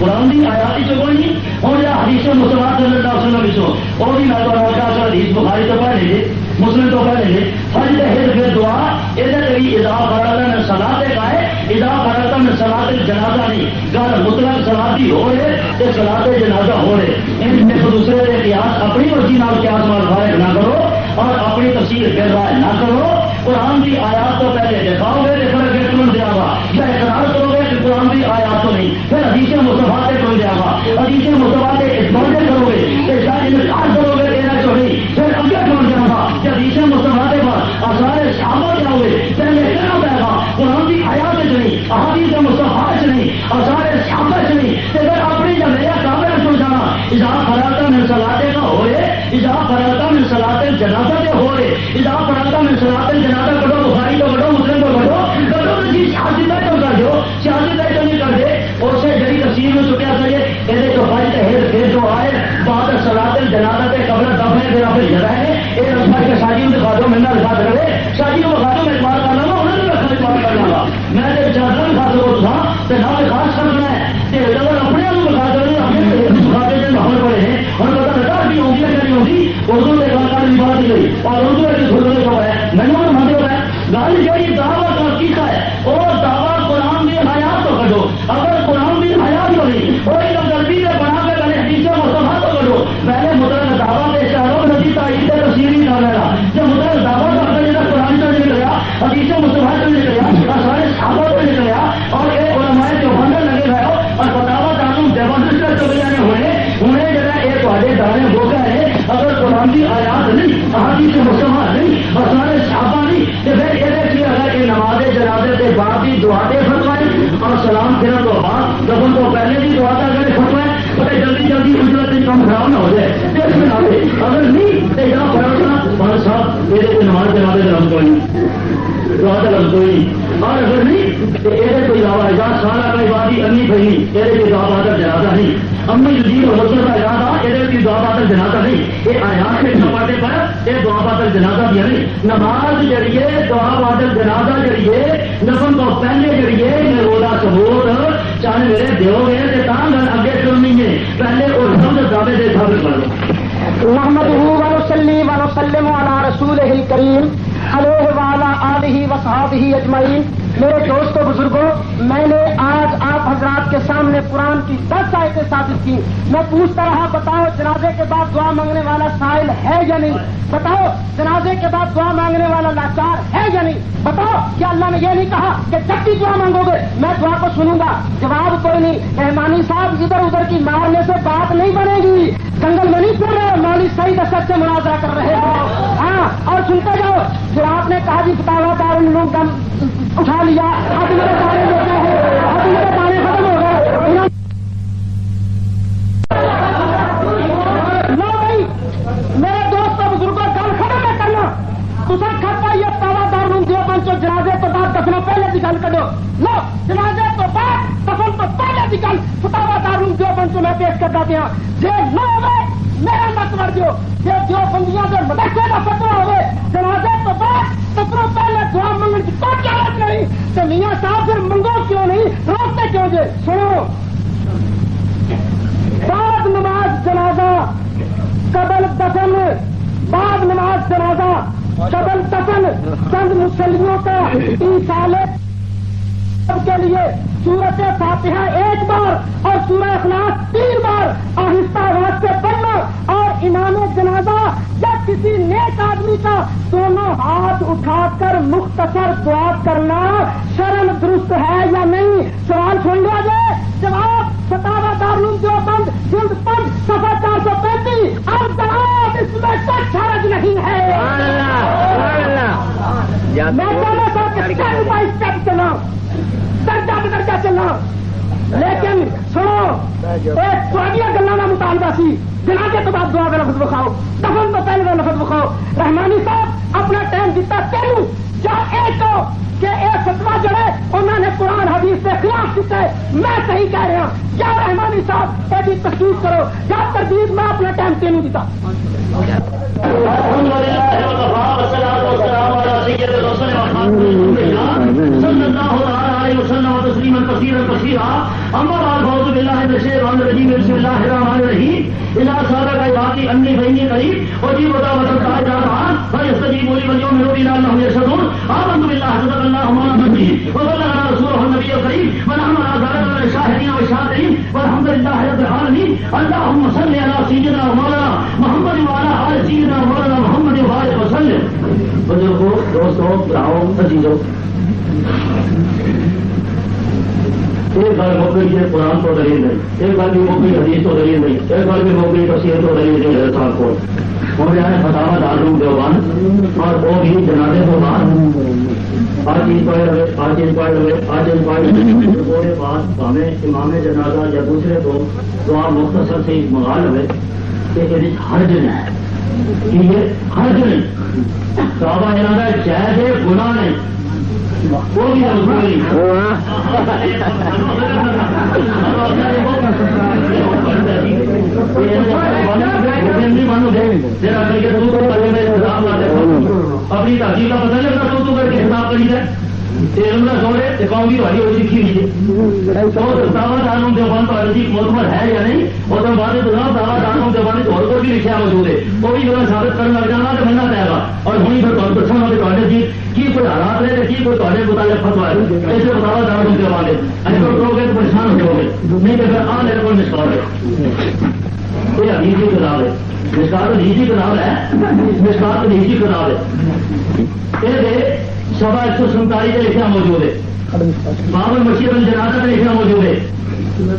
قرآن کی آیات چ کوئی نہیں۔ ہوں جا حدیث مسلمان صلی اللہ علیہ وسلم وچوں وہ بھی میں تو کیا سر حدیث بخاری تو پڑھ لیجیے مسلم تو پڑھ لیجیے حج تحت پھر دعا یہ بھی ادا فرتا میں سلاح کا ہے ادا فرتا میں سلاح جنازہ نہیں۔ گل مطلب سلاح کی ہو رہے تو سلاح جنازہ ہو رہے۔ ان ایک دوسرے کے اتہاس اپنی مرضی نال قیاس مال فارغ نہ کرو۔ اور اپنی تفصیل پھر رائے نہ کرو، قرآن کی آیات تو پہلے دکھاؤ گے، پھر اگر تمہیں دیا گا یا اقرار کرو گے کہ قرآن کی آیات تو نہیں، پھر حدیث مصطفیٰ سے کوئی دیا گا حدیث مصطفیٰ سے استعمال کرو گے کہ شاید انکار کرو گے دینا چاہیے پھر اگر چھوڑ دیا گا کے بعد سارے شامل کیا ہوئے پہلے کہنا پائے گا قرآن کی آیات سے نہیں احادیث مصطفیٰ سے نہیں اور سارے شامل سے نہیں کہ پھر اپنی جب میرا کامل سو جانا۔ اذا فراتا میں سلاتے کا ہو رہے اذا فراتا میں سلاتے جنازہ کے ہو رہے اذا فراتا جی میں سلاتے جنازہ کٹو بخاری کو کٹو مسلم کو کٹو کٹو جی سیاسی طے تو کر دو سیاسی طے تو نہیں کر دے۔ اور سے جی تفصیل میں چکیا سکے یہ جو بج ہے پھر جو آئے، بعد سلاتے جنازہ کے قبر دفنے پھر آپ جگہ ہے شادی میں دکھا دو میں دکھا دے شادی کو دکھا دو میں کر لوں انہوں نے کر لوں میں تو چادر دکھا دو تھا، تو نہ خاص کرنا ہے کہ اگر اپنے آپ دکھا دو اپنے دکھا دے پڑے ہیں اور پتا لگا بھی ہوگی نہیں ہوگی، اردو میں گل کرنے کی بات گئی اور اردو ایک بھائی نماز جنازے کا لفظ کوئی دعا کا کوئی اور اگر نہیں، تو یہ کوئی دعویٰ ہے جہاں سارا کوئی بات امی پہنی یہ کوئی دعا بادر جنازہ نہیں۔ امی جدید اور حسن کا ارادہ یہ کوئی دعا بادر جنازہ نہیں۔ یہ آیات کے سپاٹے پر یہ دعا بادر جنازہ بھی نہیں۔ نماز جڑیے، دعا بادر جنازہ جڑیے نفن تو پہلے جڑیے، میں روزہ ثبوت چاہے میرے دیو گے تو تاں اگے سننی ہے۔ پہلے وہ سب دعوے دے ثابت کرو محمد ونسلی ونسلم علی رسول کریم علیہ والا علیہ وصحابہ اجمعین میرے دوستوں بزرگوں میں نے آج آپ حضرات کے سامنے قرآن کی دس آیتیں ثابت کی۔ میں پوچھتا رہا، بتاؤ جنازے کے بعد دعا مانگنے والا سائل ہے یا نہیں؟ بتاؤ جنازے کے بعد دعا مانگنے والا لاچار ہے یا نہیں؟ بتاؤ، کیا اللہ نے یہ نہیں کہا کہ جب بھی دعا مانگو گے، میں دعا کو سنوں گا؟ جواب کوئی نہیں۔ مہمانی صاحب ادھر ادھر کی مارنے سے بات نہیں بنے گی۔ جنگل میں نہیں پڑ رہے مولوی صحیح دست سے مناظرہ کر رہے ہو ہاں اور سنتے جاؤ، جو آپ نے کہا جی بتاوا دار لوگ اٹھا لیا۔ اب میرے دانے میں کیا ہے۔ اب میرے دانے ختم ہو گئے لو بھائی، میرے دوست بزرگوں گل ختم ہے کرنا۔ تصا کھاتا یہ پاوا دار لوگ دیو پنچو جنازے تو بعد دسنا پہلے کی گل کرو لو، جنازے تو بعد دفن تو پہلے کی آرٹیکل فتوا داروں جو بن میں پیش کرتا دیا جی نہ ہوئے میرا مت مر جو جی جو بندیاں کے مدرسے کا فتوا ہوئے، جنازے تو بعد ستروں پہلے دعا منگنے کی کوئی ضرورت نہیں۔ تو میاں صاحب پھر منگو کیوں نہیں؟ روکتے کیوں جی؟ سنو۔ بعد نماز جنازہ، قبل دفن، بعد نماز جنازہ، قبل دفن، چند مسلموں کا ایسال کے لیے سورت فاتحہ ایک بار اور سورہ اخلاق تین بار آہستہ آواز سے پڑھنا اور امام جنازہ یا کسی نیک آدمی کا دونوں ہاتھ اٹھا کر مختصر دعا کرنا شرم درست ہے یا نہیں؟ سوال سن لیا جائے۔ جواب ستاوا دارون جو بند جلد پنج سفر چار سو پینتیس۔ اب جواب اس میں کوئی حرج نہیں ہے۔ میں چاہتا ہوں اسٹیپ بائی اسٹیپ چلا درجہ بدرجہ چلنا۔ لیکن سنو، ایک تھوڑی گلوں کا مطالبہ سی۔ جنا کے تو بعد دعا کا لفظ بکھاؤ دفن تو پہلے کا لفظ بکھاؤ رحمانی صاحب، اپنا ٹائم دیتا تینوں یا ایک کہ یہ فتوا جڑے انہوں نے قرآن، حدیث کے خلاف دیتا ہے میں صحیح کہہ رہا یا رحمانی صاحب یہ بھی تصدیق کرو۔ یا تردید میں اپنا ٹائم تینوں دیتا الحمد لله وكفى وسلم تسليما كثيرا كثيرا أما بعد فأعوذ بالله من الشيطان الرجيم بسم الله الرحمن الرحيم إذا صادق عبادي أني فإني قريب أجيب دعوة الداعي إذا دعان فليستجيبوا لي وليؤمنوا بي لعلهم يرشدون آمنت بالله صدق الله مولانا به وبلغ رسوله النبي الكريم ونحن على ذلك من الشاهدين والشاهدين والحمد لله رب العالمين اللهم صل على سيدنا ومولانا محمد وعلى آل سيدنا مولانا محمد وبارك وسلم۔ بزرگوں، دوستوں عزیزوں ایک بار موقع یہ قرآن تو دلیل نہیں۔ ایک بار بھی موقع حدیث تو دلیل نہیں۔ ایک بار بھی موقع تفصیل تو دلیل نہیں۔ ہے صاحب کو ہو گیا ہے فتح داروں دیوبان اور وہ بھی جنازے تو بعد آج ان پڑھ ہوئے آج ان پڑھ ہوئے آج ان پڑھ ہوئے بعد ہمیں امام جنازہ یا دوسرے کو دعا مختصر سے منگا ہوئے کہ یہ حرج ہے۔ کہ یہ حرج نہیں صحابہ جنازہ جائز ہے، گناہ نہیں۔ وہ اپنی تحقیق کا پتہ لگتا تو تو کر کے حساب کری جائے علم کا سوڑے قوم کی بھائی ہوئی سیکھی ہوئی ہے دانوں ہے یا نہیں اور تو بعد تو دعوا دانوں اور کوئی بھی لکھا موجود ہے وہ بھی جو ہے ثابت کرنے لگ جانا تو بننا پائے گا اور ہونی پھر تمہیں پوچھنا کہ تھوڑے جی کی کوئی حالات رہے کی کوئی تھوڑے متعلق فتوا ہے؟ ایسے بتاوا دانوں کے بارے ایسے کرو گے تو پریشان ہو جاؤ گے۔ نہیں تو پھر آ میرے کو نسکار ہے۔ یہ حدیثی کتاب ہے۔ نسکار نجی کتاب ہے۔ نسکار نجی کتاب ہے۔ یہ سوا ایک سو سنتالیس کا لکھنا موجود ہے بابر مشیر الجنازہ کا لکھنا موجود ہے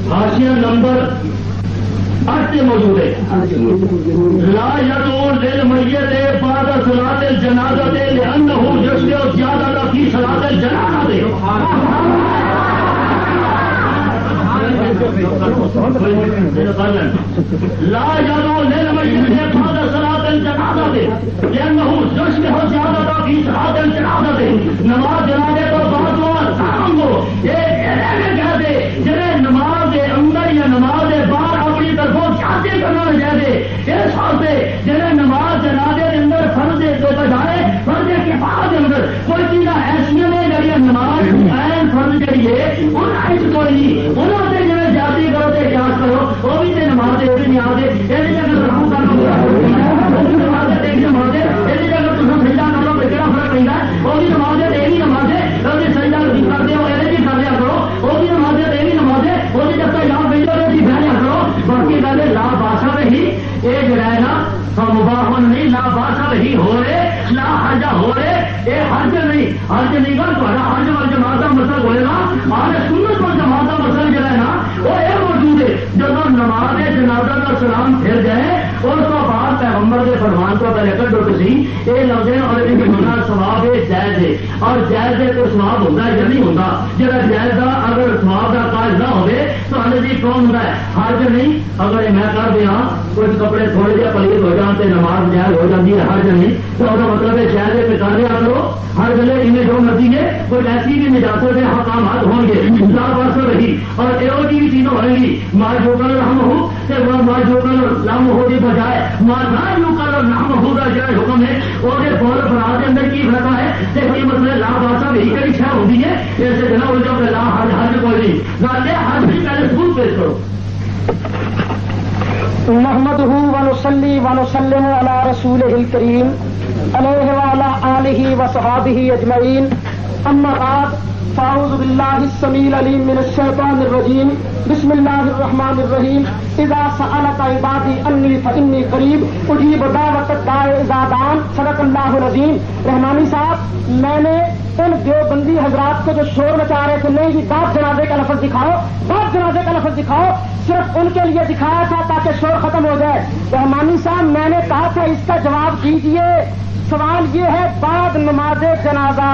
ہاشیا نمبر آٹھ موجود ہے لا یدور دل میت بعد صلاۃ الجنازہ دے لانه یشبه زیادہ فی صلاۃ الجنازہ دے۔ لا يدور دل میت بعد صلاۃ الجنازہ دے لانه یشبه زیادہ فی صلاۃ الجنازہ دے۔ نماز جنازے تو بعد وہ سلام ہو۔ یہ کہہ دے جڑے نماز دے اندر یا نماز طرفوں کرنا چاہیے اس واسطے جہاں نماز جنازے کے اندر فرض کے بجائے فرض کے بعد اندر کوئی چیز ایسی نے جہاں نماز این فرض جہی ہے انہیں کوئی نہیں انہوں سے جب جاتی کرو تو احتیاط کرو، وہ بھی نماز نہیں آتے یعنی یہ باسا رہی یہ جڑا ہے مباحن نہیں، لا باسا رہی ہو رہے لا حرجہ ہو رہے یہ حرج نہیں حرج نہیں گا تھوڑا حرج اور جماعت مسل ہوئے گا آج سنت وال جماعت مسل مسئلہ جڑا ہے نا، وہ یہ سے جب نماز جنازہ کا سلام پھر جائے اس کو بعد پیغمبر کے فرمان کو پہلے کر ڈٹ سی یہ لفظ اور ہونا سواب ہے، جائز ہے۔ اور جائز ہے تو سواب ہوتا ہے یا نہیں ہوتا؟ جہاں جائز کا اگر سواب کا کاج نہ ہوئے، تو ہمیں جی کون ہوتا ہے؟ حرج نہیں؟ اگر میں کر دیا کچھ کپڑے تھوڑے جہاں پلیت ہو جاتے نماز جائز ہو جاتی ہے ہر جگہ تو وہ مطلب ہے شاید میں کر رہے کرو ہر ویلے انہیں جو مرضی ہے کوئی ایسی بھی نجاست ہے حکامات ہوں گے لا بس رہی اور یہ بھی چیزیں ہوئیں گی ماں جو کل ہم ہو ماں جو کل لم ہو کی بجائے ماں نہ جو کل نام ہوگا جائے حکم ہے وہ بول بنا کے اندر کی فائدہ ہے کہ کوئی مطلب لا باسا بھی کئی شہ ہوتی ہے ایسے دن ہو جاؤ لا حج حج کوئی نہیں گل ہے حج بھی پہلے سبوت پیش کرو محمد ونسلی ونسلم على رسول الكريم عليه وعلى آله وصحابه أجمعين. أما بعد فاعوذ بالله السميع العليم من الشيطان الرجيم بسم الله الرحمن الرحيم اذا سألك عبادي اني فاني قريب اجيب دعوت الداع اذا دعان صدق اللہ العظیم۔ رحمانی صاحب، میں نے ان دیوبندی حضرات کو جو شور مچا رہے تھے، نہیں جی باپ جنازے کا لفظ دکھاؤ باپ جنازے کا لفظ دکھاؤ، صرف ان کے لیے دکھایا تھا تاکہ شور ختم ہو جائے۔ رحمانی صاحب، میں نے کہا تھا اس کا جواب دیجیے سوال یہ ہے، بعد نماز جنازہ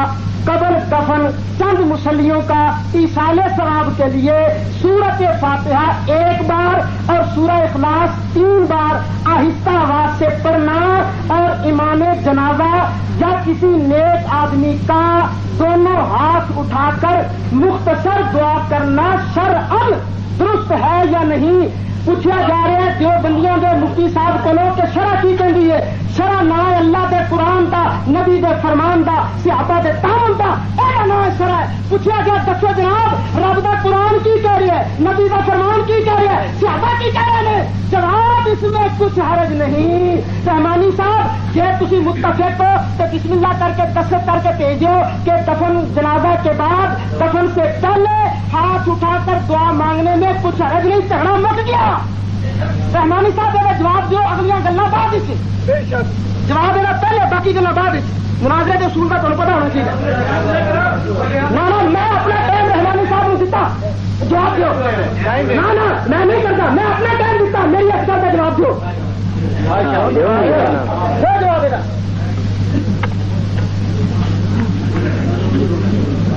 قبل دفن چند مسلیوں کا ایسال ثواب کے لیے سورت فاتحہ ایک بار اور سورہ اخلاص تین بار آہستہ آواز سے پڑھنا اور امام جنازہ یا کسی نیک آدمی کا دونوں ہاتھ اٹھا کر مختصر دعا کرنا شر درست ہے یا نہیں؟ پوچھا جا رہا ہے جو بندیاں دے مفتی صاحب کو کہ شرح کی کہندی ہے؟ شرح نہ اللہ دے قرآن دا، نبی دے فرمان دا سیاپا دے تعاون دا اے نہ شرح پوچھا گیا، دسو جناب، رب دا قرآن کی کہہ رہی ہے؟ نبی دا فرمان کی کہہ رہی ہے؟ سیاپا کی کہہ رہے ہیں۔ جواب اس میں کچھ حرج نہیں۔ رحمانی صاحب جی تھی متفق ہو، تو بسم اللہ کر کے دست کر کے بھیجو کہ دفن جنازہ کے بعد، دفن سے پہلے ہاتھ اٹھا کر دعا مانگنے میں کچھ حرج نہیں چڑھنا مک گیا۔ رحمانی صاحب میرا جواب دو اگلیا گلا بعد جواب دینا پہلے باقی گلا بعد مناظرے کے اصول کا تمہیں پتا ہونا چاہیے نہ میں اپنا ٹائم رحمانی صاحب نے دیتا جواب دو نہ میں نہیں کرتا میں اپنا ٹائم دیتا میری اکثر کا جواب دو جواب دینا۔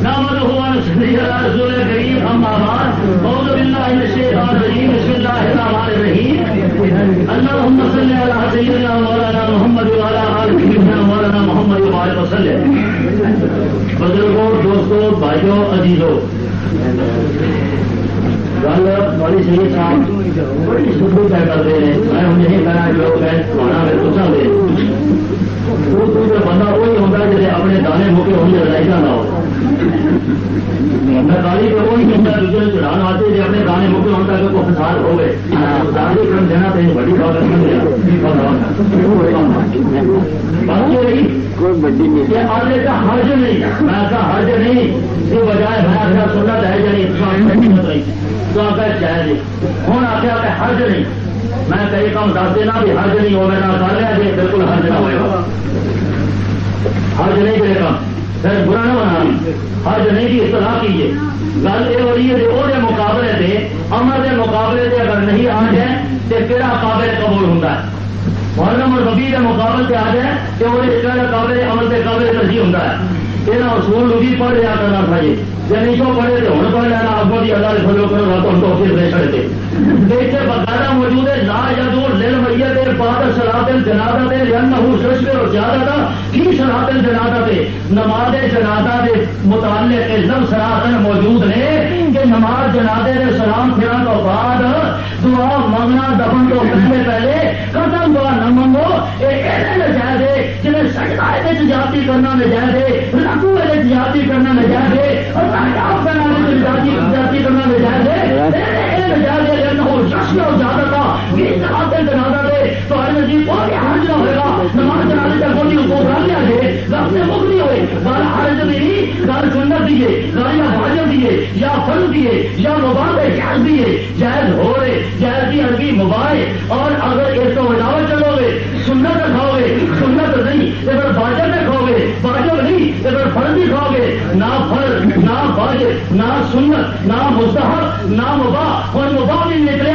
رسول بسم الرحمن اللهم صل على سيدنا مولانا محمد وعلى سيدنا مولانا محمد وعلى وسلم۔ بزرگوں، دوستوں، بھائیوں، عزیزوں۔ گل بڑی صحیح صاحب، بڑی طے کر رہے ہیں۔ میں کہنا جو میں میں پوچھا دے بندہ وہی ہوتا ہے جیسے اپنے دانے موقع ہونے لڑائی کا نہ ہو گاڑی دوسرے آتے اپنے گانے موقع ہوتا فساد ہو گئے۔ کرم دینا بڑی بات باقی رہی آگے کا حرج نہیں میں کا حرج نہیں۔ جو بجائے میں آخر سننا ہے جانی تو آپ جائز ہوں آخر کہ حرج نہیں۔ میں کئی کام دس دینا بھی حرج نہیں ہو میرا جی بالکل حرج نہ ہوئے۔ حرج نہیں کرے کام پھر برا نہ بنا ہر جنے کی اطلاع کیجیے۔ گل یہ ہو رہی ہے وہ مقابلے سے امر کے مقابلے سے اگر نہیں آ جائے تو کہڑا قابل قبول ہوتا ہے۔ اور مربی کے مقابلے سے آ جائے تو وہ قابل عمل کے قابل ترجیح ہوتا ہے۔ یہ اصول بھی پڑھ لیا کرنا تھا جی جی نہیں پڑھے تو ہوں پڑھ لینا اگوں کی اللہ فلو کرو تو ہم پھر دے چڑھتے دیکھتے باقاعدہ موجود ہے لا جدو لل میت بعد سلاد جنازہ دے لن ہوں سرش پہ زیادہ تھا کی سلاد جنازہ دے نماز جنازہ دے متعلق لم سراہن موجود نے کہ نماز جنازے دے سلام پھرن تو بعد دعا منگنا دفن تو پہلے پہلے قدم دعا نہ منگو یہ نجائز ہے جنہیں سجدہ جاتی کرنا نجائز ہے رکو جاتی کرنا نجائز ہے اور کرنا جاتی کرنا نجائز ہے نجائز ہے زیادہ تھا جنازہ تو ہر جی کوئی حرج نہ ہوئے گا نماز کا کوئی کو لیا رب سے مک نہیں ہوئے حرج نہیں سنت دیے یا واجب دیے یا فرض دیے یا مباح جائز دیے جائز ہو رہے، جائز کی عربی موبائل اور اگر اس کو علاوہ چلو گے، سنت رکھاؤ گے، سنت نہیں اگر واجب رکھاؤ گے واجب نہیں اگر فرض بھی کھاؤ گے۔ نہ فرض، نہ واجب نہ سنت، نہ مستحب، نہ مباح اور مباح بھی نکلے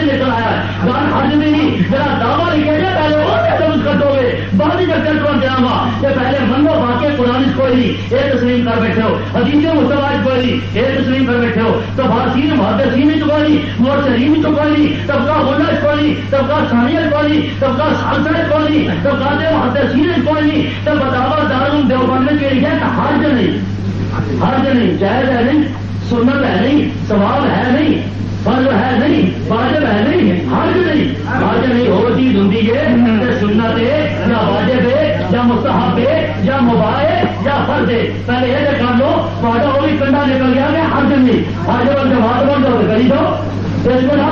حج نکل آیا ہے۔ گل حج میں نہیں، میرا دعویٰ لکھے گا پہلے وہ کٹو گے بعد ہی چکر کر دیا گا کہ پہلے منگو باقی قرآن کو کوئی نہیں یہ تسلیم کر بیٹھے ہو۔ حدیث مستواج کوئی نہیں یہ تسلیم کر بیٹھے ہو۔ تو باسین محدثین تو کوئی نہیں مرسلین تو کوئی نہیں، طبقہ ہونا کوئی نہیں، طبقہ ثانیت کوئی نہیں، طبقہ سالسنت کوئی نہیں، طبقہ محدثین کوئی نہیں تو بتاوا دار دیوبند کے لیے حرج نہیں حرج نہیں، جائز ہے نہیں، سنت ہے نہیں سوال ہے نہیں۔ فرض ہے نہیں، واجب ہے نہیں، حرج نہیں. حرج نہیں ہو چیز ہوں ہے سنت ہے یا واجب ہے یا مستحب ہے یا موبائل یا فرض ہے. پہلے یہ کر لو، واجب وہ بھی کنڈا نکل گیا کہ حرج نہیں. حرج جماعت بند ہو کری دو. اس کو نہ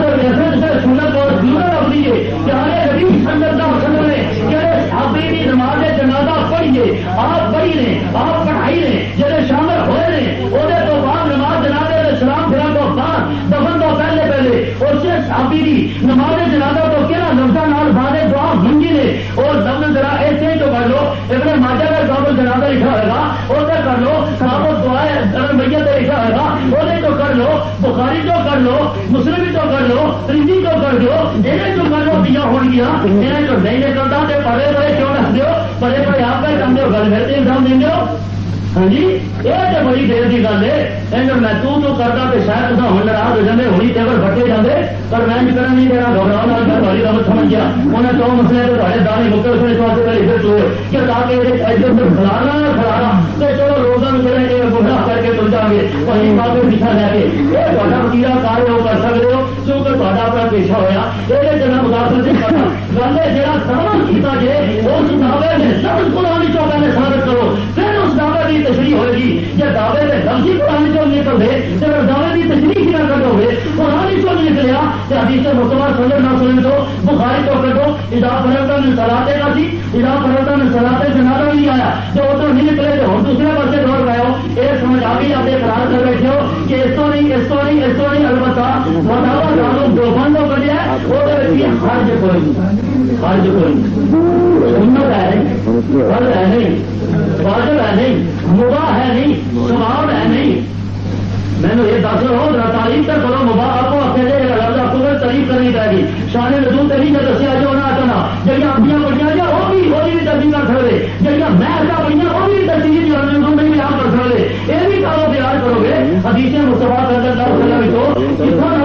سنت اور ضرورت اپنی ہے کہ ہمیں کبھی سنت کا مسلم ہے کہ ابھی بھی نماز جنازہ پڑھیے، آپ پڑھی لیں آپ اور سے دی۔ نماز جنازہ تو کہنا لفظہ نال بارے دعا منگی نے۔ اور لفظ ذرا ایسے جو کر لو، ابن ماجہ کا کام جنازہ لکھا ہوئے گا اور سے کر لو صاحب دعا اگر میت سے لکھا ہوئے گا وہ تو کر لو، بخاری تو کر لو، مسلم تو کر لو رنجی تو کر لو انہیں جو کر لو دیا ہو گیا انہیں جو نہیں نکلتا پڑے پڑے کیوں رکھ دو پڑے پڑے آپ کا کام دو گل کرتے انسان دیں گے ہاں جی یہ تو بڑی دیر کی گل ہے میں تو تو کرتا تو شاید تو ہوں ناراض ہو جاتے ہونی تیور بٹے جاتے پر میں بھی کرنا نہیں دینا گھبراؤ گھر والی گل سمجھ گیا انہیں تو مسئلے تو تھوڑے دانی مکے اس واسطے پہلے پھر چوئے کہ تاکہ ادھر ادھر کھلانا نہ کھلانا تو چلو روزہ میں چلے گے گمراہ کر کے تل جائیں گے وہیں بات میں پیچھا لے کے یہ تھوڑا وکیلا کار ہو کر سکتے ہو کیونکہ تھوڑا اپنا پیشہ ہوا یہ جنا مدافع سے کرنا گل ہے جہاں سبق کیا جائے اس دعوے میں سب قرآن چوکا نے ثابت کرو پھر کی تشریح ہوئے گی۔ جب دعوے میں لفظی قرآن چو نکل دے۔ جب دعوے کی تشریح نہ کرو گے، قرآن چو نکلیا تو حدیث مکمل سمجھ نہ سمجھ دو بخاری تو کٹو ادا فرتا میں سلاتے کا سی ادا فرتا میں سلاتے سے نہ نہیں آیا۔ جو ادھر نہیں نکلے تو ہم دوسرے پاسے دوڑ گئے ہو۔ یہ سمجھ آ گئی، آپ قرار کر بیٹھے ہو کہ اس کو نہیں، اس کو نہیں، اس کو نہیں۔ البتہ بتاوا جانو دو بندوں کو لیا وہ خرچ کوئی نہیں۔ کوئی نہیں۔ سنت ہے نہیں۔ واجب ہے نہیں، مباح ہے نہیں سواب ہے نہیں۔ میں نے یہ دس رہا ہوں تعلیم تک کرو مباح آپ کو اپنے لفظ آپ کو تعریف کرنی پائے گی۔ شان رسول تری جو دسیا جو نہ کرنا جہاں اپنی بڑیاں جا وہ بھی وہ بھی ترجیح کر سکتے جہاں محل کا بڑیاں وہ بھی ترجیح نہیں بھی آپ کر سکتے یہ بھی کارو تیار کرو گے۔ حدیث مستفا کر کتنا لگو گے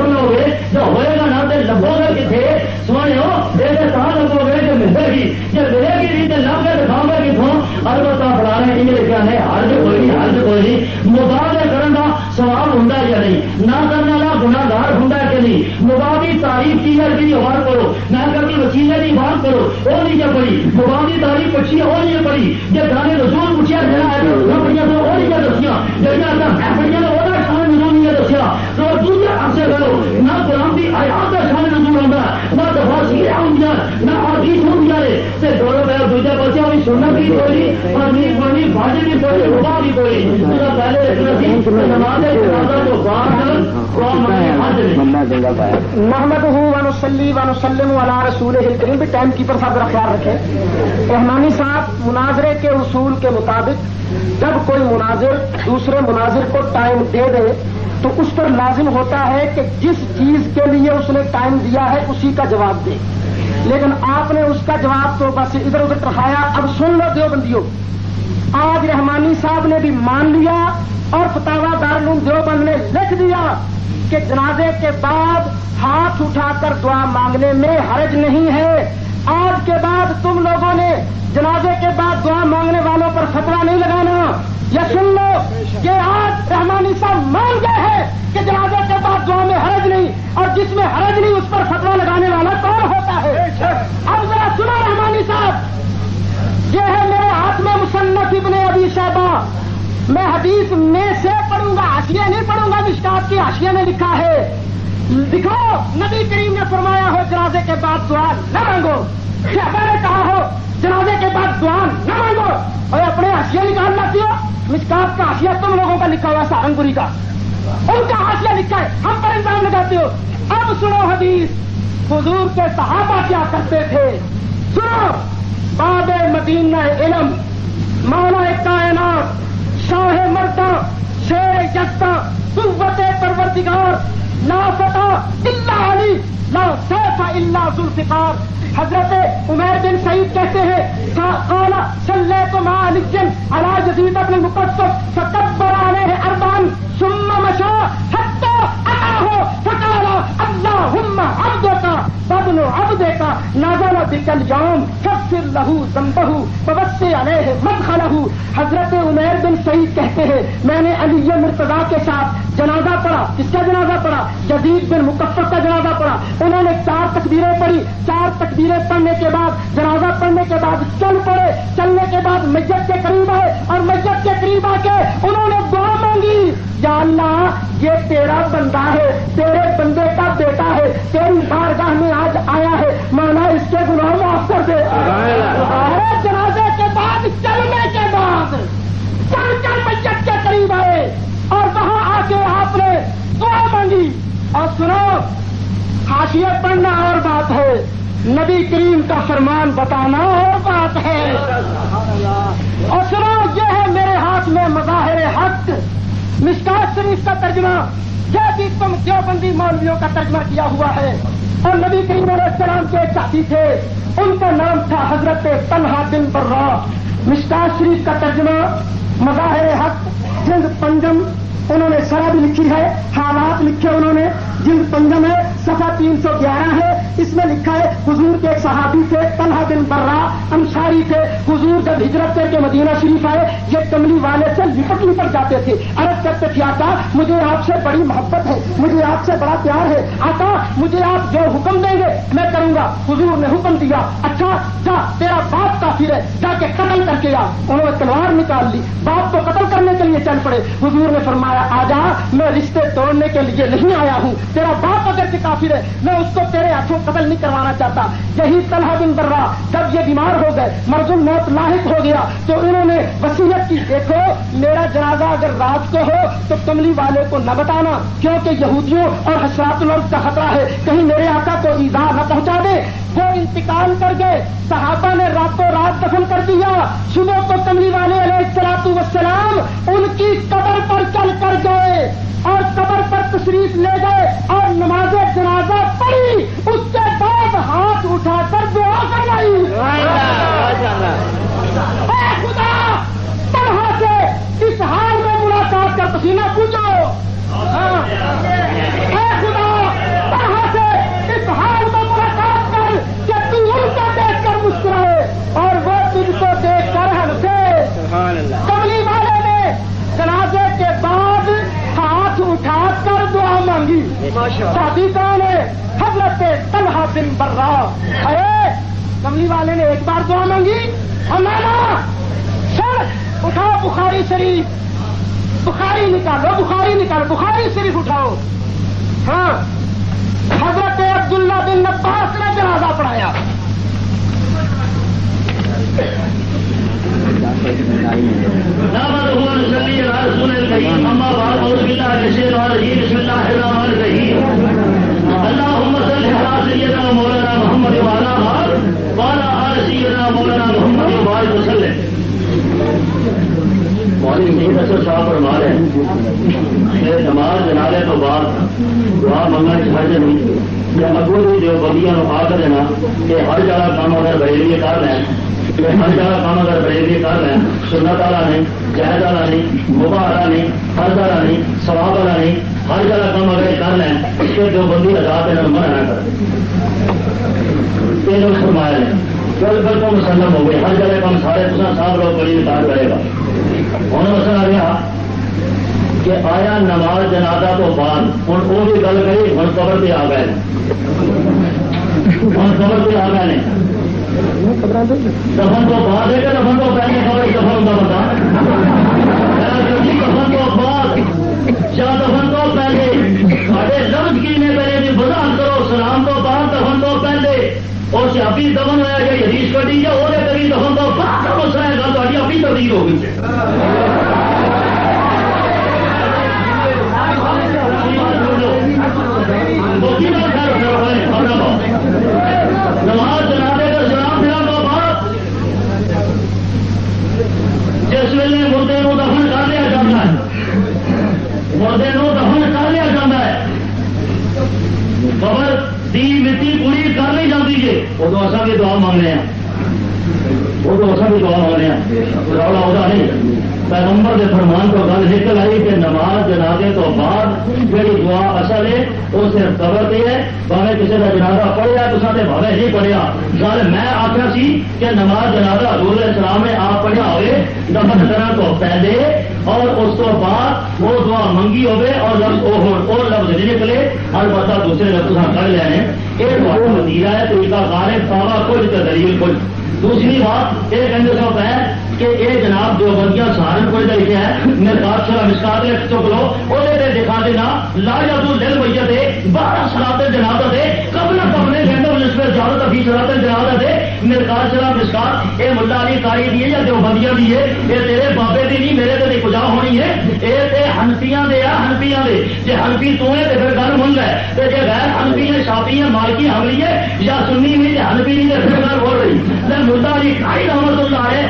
ہے حرج کوئی نہیں کوئی نہیں. مباح کرنا سوال ہوں یا نہیں؟ نہ کرنے والا گناگار ہوں کہ نہیں؟ مبادی تعریف کی ہے کہ غور کرو؟ نہ کرنے وسیلے کی بات کرو وہ نہیں جب پڑی مبادی تعریف پچھی وہ نہیں پڑی جب گانے رسول پوچھا گیا ہے تو وہ نہیں دسیا جہاں پڑھیا تو وہ شان نہیں دسیا تو دوسرے پاسے کرو نہ قرآن کی آیات کا شان نظور ہوتا نہ دفاع سیرا ہوں نہ آدیش ہوں گیا دونوں پہ دوسرے پاسے بھی سننا بھی کوئی اور نہیں پڑھنی باجی بھی کوئی ربا بھی کوئی۔ پہلے رکھنا سی نماز محمد ہوں ون وسلی ون وسلم والا رسول کریم بھی ٹائم کیپر صاحب کا خیال رکھے رحمانی صاحب مناظرے کے اصول کے مطابق جب کوئی مناظر دوسرے مناظر کو ٹائم دے دے تو اس پر لازم ہوتا ہے کہ جس چیز کے لیے اس نے ٹائم دیا ہے، اسی کا جواب دے۔ لیکن آپ نے اس کا جواب تو بس ادھر ادھر چڑھایا اب سن لو دیوبندیوں، آج رحمانی صاحب نے بھی مان لیا اور فتوا دارالعلوم دیوبند نے لکھ دیا کہ جنازے کے بعد ہاتھ اٹھا کر دعا مانگنے میں حرج نہیں ہے۔ آج کے بعد تم لوگوں نے جنازے کے بعد دعا مانگنے والوں پر فتوا نہیں لگانا۔ یا سن لو کہ آج رحمانی صاحب مان گئے ہیں کہ جنازے کے بعد دعا میں حرج نہیں اور جس میں حرج نہیں اس پر فتوا لگانے والا کون ہوتا ہے؟ اب ذرا سنا رحمانی صاحب۔ یہ ہے میرے ہاتھ میں مصنف ابن ابھی صاحبہ میں حدیث میں سے پڑھوں گا آشیا نہیں پڑھوں گا مشکات کی آشیا نے لکھا ہے۔ دکھاؤ نبی کریم نے فرمایا ہو جنازے کے بعد دعا نہ مانگو۔ نے کہا ہو جنازے کے بعد دعا نہ مانگو۔ اور اپنے آشیا نکال لاتی ہو مشکات کا آشیا تم لوگوں کا لکھا ہوا سہارنپوری کا۔ ان کا آشیا لکھا ہے۔ ہم پر انتظام لگاتے ہو۔ اب سنو حدیث۔ حضور کے صحابہ کیا کرتے تھے؟ سنو۔ باب مدینہ علم۔ مولا کائنات، شاہ مرتا شیر جستا قوت پروردگار۔ لا فتح اللہ علی، لا سیف الا ذوالفقار۔ حضرت عمیر بن سعید کہتے ہیں قال صلیت مع علی علی جدید ابن المقصف فکبر علیہ اربان ثم مشى حتى اتاه، فقال اللهم عبدك بدن عبدك نزل بك اليوم فاغفر له ذنبه ووسع عليه مدخله حضرت عمیر بن سعید کہتے ہیں، میں نے علی مرتضی کے ساتھ جنازہ پڑھا۔ کس کا جنازہ پڑھا؟ جدید بن مکفر کا جنازہ پڑھا۔ انہوں نے چار تکبیریں پڑھی۔ چار تکبیریں پڑھنے کے بعد، جنازہ پڑھنے کے بعد چل پڑے۔ چلنے کے بعد میت کے قریب آئے اور میت کے قریب آ کے انہوں نے دعا مانگی۔ یا اللہ، یہ تیرا بندہ ہے، تیرے بندے کا بیٹا ہے، تیری بارگاہ میں آج آیا ہے۔ مانا اس کے گناہ معاف کر دے۔ جنازے کے بعد، چلنے کے بعد چل کر میت کے قریب آئے اور وہاں آ کے آپ نے دعا مانگی اور سنو خاصیت پڑھنا اور بات ہے۔ نبی کریم کا فرمان بتانا اور بات ہے۔ اور سنو، یہ ہے میرے ہاتھ میں مظاہر حق۔ مسکاس شریف کا ترجمہ یہ بھی تم دیوبندی مولویوں کا ترجمہ کیا ہوا ہے۔ اور نبی کریم علیہ السلام کے ایک ساتھی تھے، ان کا نام تھا حضرت تنہا دن برا مسکاس شریف کا ترجمہ، مظاہر حق، جلد پنجم۔ انہوں نے سرا بھی لکھی ہے، حالات لکھے انہوں نے جلد پنجم ہے سفا تین سو گیارہ ہے۔ اس میں لکھا ہے، حضور کے ایک صحابی تھے، طلحہ بن برا انصاری تھے۔ حضور جب ہجرت کر کے مدینہ شریف آئے، یہ کملی والے سے لپٹ لپٹ جاتے تھے۔ عرض کرتے تھے، آقا، مجھے آپ سے بڑی محبت ہے، مجھے آپ سے بڑا پیار ہے۔ آقا، مجھے آپ جو حکم دیں گے، میں کروں گا۔ حضور نے حکم دیا اچھا جا، تیرا باپ کافر ہے، جا کے قتل کر کے آ۔ انہوں نے تلوار نکال لی، باپ کو قتل کرنے کے لیے چل پڑے۔ حضور نے فرمایا آ جا میں رشتے توڑنے کے لیے نہیں آیا ہوں۔ تیرا باپ اگر کے کافر ہے، میں اس کو تیرے ہاتھوں قتل نہیں کروانا چاہتا۔ یہی طلحہ بن برا جب یہ بیمار ہو گئے مرض موت لاحق ہو گیا، تو انہوں نے وسیعت کی۔ دیکھو، میرا جنازہ اگر رات کو ہو، تو کملی والے کو نہ بتانا، کیونکہ یہودیوں اور حسرات الرد کا خطرہ ہے۔ کہیں میرے آقا کو ایزا نہ پہنچا دے۔ وہ انتقال کر گئے۔ صحابہ نے راتوں رات دفن کر دیا۔ صبح کو کملی والے علیہ السلاط وسلام ان کی قبر پر چل کر گئے اور قبر پر تشریف لے گئے اور نماز جنازہ پڑھی، اس کے بعد ہاتھ اٹھا کر دعا کروائی اے خدا، طرح سے اس حال میں ملاقات کا پسینہ پوچھو۔ ہاں۔ اے خدا مانگی شادی کون ہے حضرت طلحہ بن برا ارے کملی والے نے ایک بار دعا مانگی۔ ہمارا سر اٹھاؤ بخاری شریف۔ بخاری نکالو بخاری نکالو بخاری شریف اٹھاؤ۔ ہاں حضرت عبداللہ بن عباس نے جنازہ پڑھایا۔ نماز جنازے تو بعد دعا منگنے کی حرج نہیں یا اگو بھی جو بندیاں نو آ کر دینا کہ ہر جگہ کام اگر بریلی کر لیں ہر جگہ کام اگر بریلی کر لیں سنت والا نہیں جہد والا نہیں مباح والا نہیں فرض والا نہیں ثواب والا نہیں ہر جگہ کام اگر کر لیں اس کے جو بندی لگا کے منع نہ کر تینوں فرمایا ہے بالکل تو مسلم ہو گئے ہر جگہ کم سارے تصا صاحب لوگ بڑی نکال کرے گا ہوں مسئلہ رہا کہ آیا نماز جنازہ تو بعد۔ ہوں وہ بھی گل کری ہوں قبر پہ آ گئے۔ ہوں قبر پہ آ گئے دفن تو بعد ہے کہ دفن تو پہلے خبر دفن ہوتا بتا دفن تو بعد۔ یا دفن تو پہلے۔ سارے لفظ کی نے پہلے بھی وضاحت کرو۔ سلام تو بعد دفن تو پہلے۔ اور سیابی دفن ہوا یا حدیث کٹی یا وہ کری دفن تو بعد کا مسئلہ ہے۔ گل تاری اپنی تبدیل ہو گئی ویلے مردے نو دفن کر لیا جاتا ہے مردے نو دفن کر لیا جاتا ہے خبر دی مٹی پوری کر نہیں جاتی جی ادو اصا بھی دعا مانگنے ہیں وہ تو اصل بھی دعا مانگنے ہیں رولا ہوتا نہیں پیغمبر کے فرمان کو گل نکل آئی کہ نماز جنازے تو بعد جی دعا اصل ہے وہ صرف قبر پہ ہے کسی کا جنازہ پڑھیا تو ساتھ بھاوے نہیں پڑھیا گل میں آخیا سی کہ نماز جنازہ حضور اسلام میں آپ پڑھیا ہوئے دفن کرنے تو پہلے اور اس کو بعد وہ دعا منگی ہوے اور لفظ اور لفظ نہیں نکلے البتہ دوسرے لفظ کر لے یہ دعا مدیرہ ہے طریقہ کار ہے پاوا کچھ تو دلیل کچھ دوسری بات یہ کہنے سب ہے کہ یہ جناب جو بندیاں سہارنپور کا لکھا ہے میرے پاس چلا مسکار لکھ چک لو وہ دکھا دینا، لا جا تو دل بھیا دے، بارہ سلاتے جناب دے قبل قبل گھنٹوں جس میں زیادہ تفی سلاتے جناب دے میرے پاس چلا مسکار یہ ملا علی کاری دی ہے یا جو بندیاں دی ہے؟ یہ تیرے بابے دی نہیں، میرے تو کجا ہونی ہے۔ یہ تے ہنفیاں دے آ ہنفیاں دے۔ جی ہنفی تو ہے تو پھر گل من ہے۔ تو جی غیر ہنفی ہے شافی ہے مالکی حملی ہے یا سنی نہیں ہنفی نہیں پھر گل بول رہی۔ میں مردہ علی کھائی رحمت اللہ ہے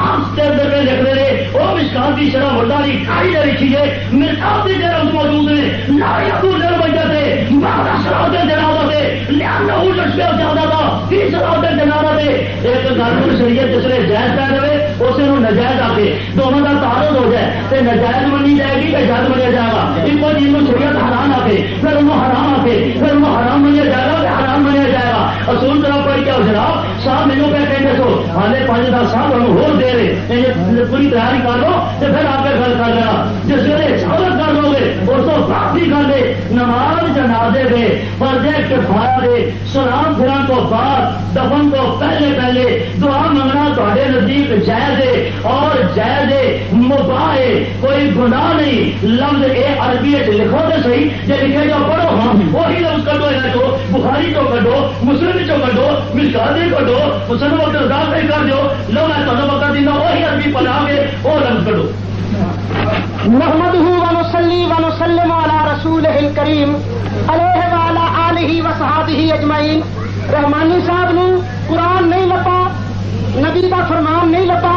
مرکاس کے اندر میں لکھ رہے وہ مشکال کی شرح مردہ علی کھائی دے لکھی ہے مرکاس کی جگہ موجود ہے لا یادو در بجا سے بارہ شراب جنازہ سے لیانا ہوں لشکر زیادہ تھا تیس شراب جنازہ سے ایک قانون شریعت جس نے جائز کر دے اسے نو نجائز آ کے دونوں کا تعارض ہو جائے۔ تو نجائز منی جائے گی کہ جائز منیا جائے گا۔ ان کو چیز میں شریعت حرام آ کے، پھر انہوں حرام آ کے، پھر انہوں حرام منیا جائے گا۔ اصول طرح پڑھ کے جناب صاحب مینو پہ کہیں سو ہالے پانچ دس صاحب ہم ہو دے رہے پوری تیاری کر لو تو پھر آپ کے گل کر لینا جس ویلے اس کو کر دے نماز جنازے دے، پردے کفایا دے، سلام پھرن کو بعد، دفن کو پہلے پہلے، دعا منگنا تے نزدیک جائز ہے اور جائز ہے، مباح ہے، کوئی گناہ نہیں۔ لفظ اے عربی لکھو تو صحیح جی لکھے جو پڑھو ہاں وہی لفظ کڈو یہاں تو، بخاری تو کڈو، مسلم چو کڈو مشکل کڈو، مسلم وقت کر دو لو میں تمہیں وقت دینا وہی عربی پڑھا کے وہ لفظ کڈو۔ محمد ونسلی ونسلم على رسول کریم علیہ والا آلہ و صحابہ اجمعین. رحمانی صاحب نے قرآن نہیں لپا نبی کا فرمان نہیں لپا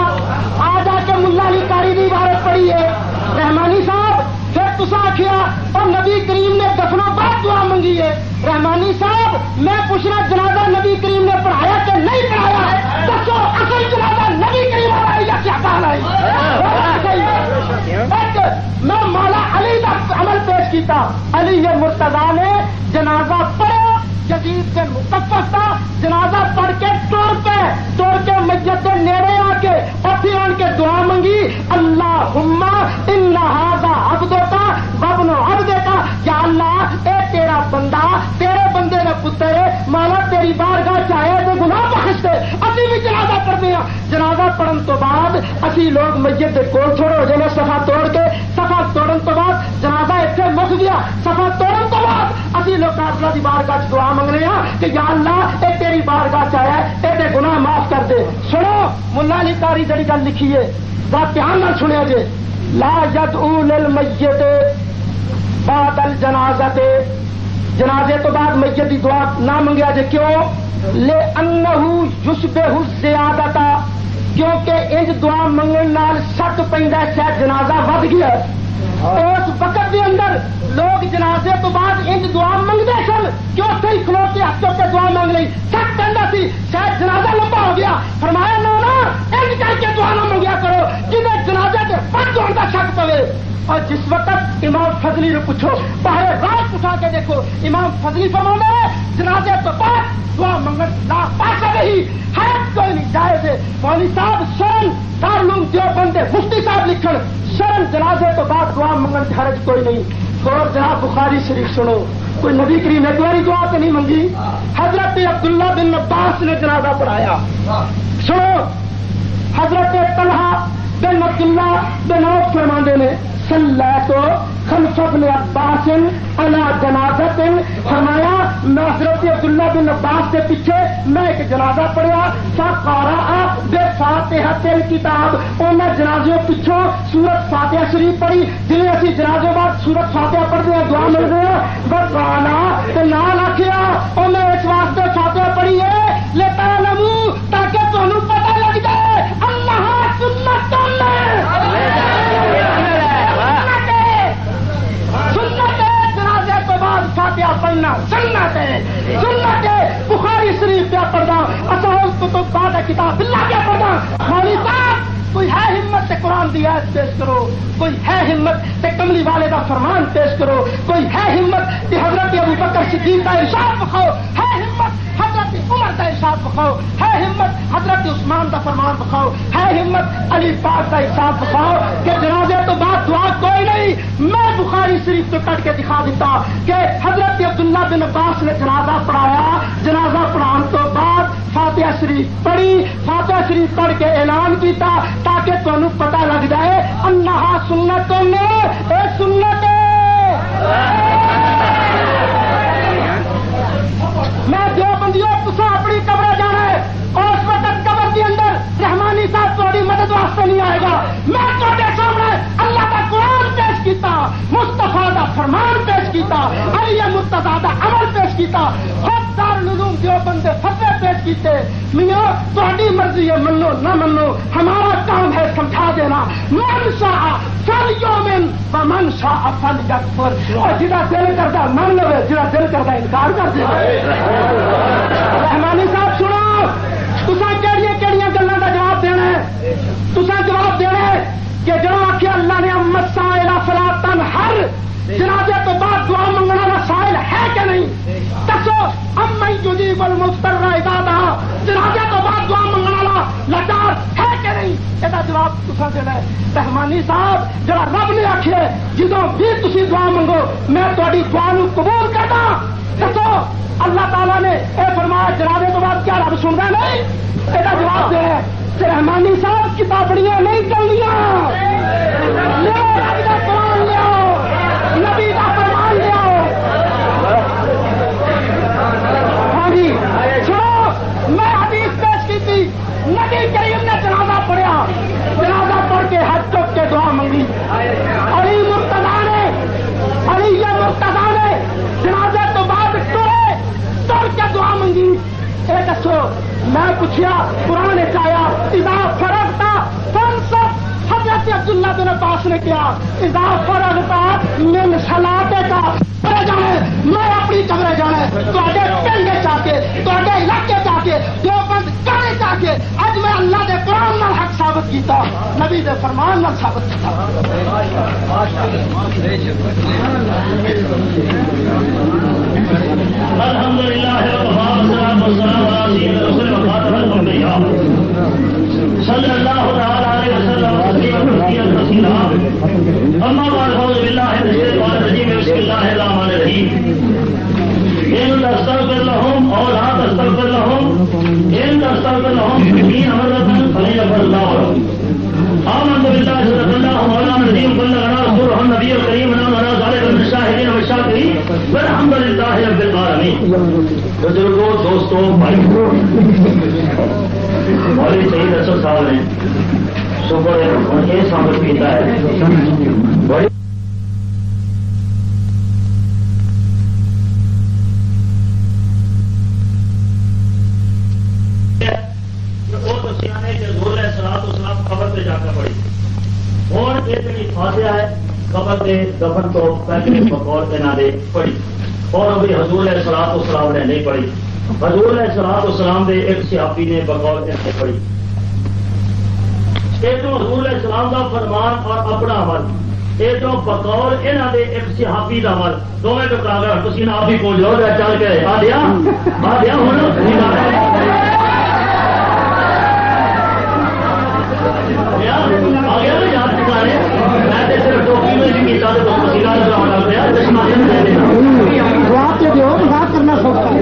آ جا کے ملا علی کاری کی عبارت پڑی ہے. رحمانی صاحب پھر تصا آخیا اور نبی کریم نے دفنوں بعد دعا منگی ہے. رحمانی صاحب میں پوچھنا جنازہ نبی کریم نے پڑھایا کہ نہیں پڑھایا؟ ہے دسو اصل جنازہ نبی کریم والا یا کیا کہنا ہے۔ میں مولا علی کا عمل پیش کیتا علی یہ مرتضا نے جنازہ پڑھا۔ جدید کے متفق تھا، جنازہ پڑھ کے توڑ کے توڑ کے مسجد کے نیڑے آ کے اور پھر آن کے دعا منگی اللہ ہما ان لہٰذا اب دیتا ببن اب دیتا یا اللہ، اے تیرا بندہ، تیرے بندے نے پتر مانا تیری بار گاہ چاہے تو گناہ بخش دے۔ ابھی بھی جنازہ پڑھتے ہیں۔ جنازہ پڑھن تو بعد اسی لوگ مسجد کے کول چھوڑے ہو جائے سفا توڑ کے سفا توڑن تو بعد جنازہ اتنے مک گیا سفا توڑن تو بعد اسی لوگ کافلا کی بار گاہ دعا منگنے ہیں کہ یا اللہ، اے تیری بار گاہ چاہے، اے تے گناہ معاف کر دے۔ سنو، ملا علی کاری جڑی گل لکھی ہے ذرا دھیان نہ سنیا جے۔ لا ید میت بعد الجنازت۔ جنازے تو بعد میت کی دعا نہ منگیا جے، کیوں؟ لے انہو یشبہ زیادتا کیونکہ انج دعا منگن نال شک پیندا شاید جنازہ ود گیا اس وقت دے اندر لوگ جنازے تو بعد انج دعا منگتے سن کیوں ہی کھلو کے ہاتھوں کے دعا مانگ لی سب کہنا سی، شاید جنازہ لمبا ہو گیا۔ فرمایا نہ انج کر کے دعا نہ منگیا کرو، جنہیں جنازے کے فرد ہونے کا شک پوے۔ اور جس وقت امام فضلی نے پوچھو، باہر رات اٹھا کے دیکھو، امام فضلی فرما ہے جنازے تو بعد دعا منگن لا پاسا نہیں ہے کوئی نہیں جائز ہے مولوی صاحب شرن، دارالعلوم دیوبند مفتی صاحب لکھن، شرن جنازے تو بعد دعا منگن حرج کوئی نہیں۔ اور جناب بخاری شریف سنو، کوئی نبی کریم ایک دعا تو نہیں منگی؟ حضرت عبداللہ بن عباس نے جنازہ پڑھایا۔ سنو، حضرت طلحہ بن عبداللہ بن عوف فرماندے نے صلی تو خلف ابن عباس الا جنازت فرمایا، میں حضرت عبداللہ بن عباس کے پیچھے میں ایک جنازہ پڑھیا فقارا بے فاتحہ تل کتاب۔ انہیں جنازوں پچھوں سورت فاتحہ شریف پڑھی۔ جنہیں اسی جنازوں بعد سورت فاتحہ پڑھتے ہیں دعا مل رہے ہیں بکانا تو نال آخیا انہیں اس واسطے فاتحہ پڑھی ہے لیتا نمو تاکہ پڑھنا سننا ہے۔ سننا ہے۔ بخاری شریف کیا پڑھنا اصل تو بات ہے کتاب اللہ کیا پڑھنا۔ مولوی صاحب، کوئی ہے ہمت سے قرآن کی آیت پیش کرو؟ کوئی ہے ہمت سے کملی والے کا فرمان پیش کرو؟ کوئی ہے ہمت کہ حضرت ابو بکر صدیق کا ارشاد بخاؤ ہے حضرت عمر کا ارشاد بخاؤ ہے ہمت حضرت عثمان کا فرمان بخاؤ ہے ہمت علی پاک کا ارشاد بخاؤ کہ جنازے تو بات دعا کوئی نہیں۔ میں بخاری شریف تو کٹ کے دکھا دیتا کہ حضرت عبداللہ بن عباس نے جنازہ پڑھایا۔ جنازہ پڑھان تو بعد فاتحہ شریف پڑھی۔ فاتحہ شریف پڑھ کے اعلان کیتا تاکہ تمہیں پتہ لگ جائے اللہ سنتوں میں اے سنت آئے گا۔ میں تے سامنے اللہ کا قرآن پیش کیتا مستفا کا فرمان پیش کیتا علی مستفا کا عمل پیش کیتا خود دار العلوم جو بندے فتوے پیش کیتے۔ میاں تھوڑی مرضی ہے منو نہ منو ہمارا کام ہے سمجھا دینا۔ من شاہ فل یومن و من شاہ فل یکفر۔ اور جدا دل کرتا من لو جدا دل کرتا انکار کر دے رحمانی صاحب سنو تسا کہڑی تسا جواب دینا ہے کہ جب آخیا اللہ نے امت سائلا فلاتن ہر جنازے تو بعد دعا منگنے والا سائل ہے کہ نہیں؟ دسو ام میں جی بل مستر ارادہ جنازے تو بعد دعا منگنے والا لاچار ہے کہ نہیں؟ یہ جواب تصا دینا ہے۔ رحمانی صاحب، جڑا رب نے آخیا جدو بھی تھی دعا منگو، میں تاری دعا نو قبول کرتا ہاں۔ دسو، اللہ تعالیٰ نے یہ فرمایا جنازے تو بعد کیا رب سنتا نہیں۔ یہ جواب دے۔ رحمانی صاحب کتابڑیاں نہیں چلنیاں۔ لو کا قرآن لو نبی کا فرمان لو ہاں جی سنو میں حدیث پیش کی تھی۔ نبی کریم نے جنازہ پڑھیا۔ جنازہ پڑھ کے ہاتھ چک کے دعا منگی علی مرتضا نے، علی مرتضا نے جنازے تو بعد ٹرے توڑ کے دعا منگی یہ دسو میں پوچھا قرآن چایا ادا فرق تھا فن سب حضرت عبداللہ بن عباس نے کیا ادا فرق تھا من سلاتے کا۔ جانے میں اپنی کمرے جانا تے پنڈے چاہ کے تے علاقے چاہ کے جو بند کرے چاہ کے اج میں اللہ کے قرآن نال حق ثابت کیتا، نبی دے فرمان نال ثابت کیتا۔ الحمد لله والصلاة والسلام على وسلم تسليما بعد فأعوذ بالله من الشيطان الرجيم بسم الله الرحمن الرحيم إن تستغفر لهم أو لا تستغفر لهم لهم فلن يغفر الله لهم آمنت بالله صدق الله مولانا العظيم لنا النبي الكريم ذلك من الشاهدين والشاكرين والحمد لله رب بزرگوں دوستوں بھائیوں مولوی سعید اسد صاحب نے صبح یہ پیتا ہے بڑی جا کر اور دفن تو پہلے بقول کے نہ پڑی اور ابھی حضور علیہ سلاد اسلام نے نہیں پڑھی۔ حضور علیہ سلاد اسلام دے ایک سیاپی نے بقول کے نہیں پڑھی۔ تو حضور علیہ السلام کا فرمان اور اپنا عمل ایک تو بقول یہاں دے ایک صحافی کا عمل۔ دونوں ٹکرا کر تھی آپ ہی کو جو چل کے آ دیا آ دیا ہوں آ گیا نا یاد ٹکانے میں صرف ٹوکی نہیں تو لگ پیا چشمہ نہیں کرنا سوچتا ہے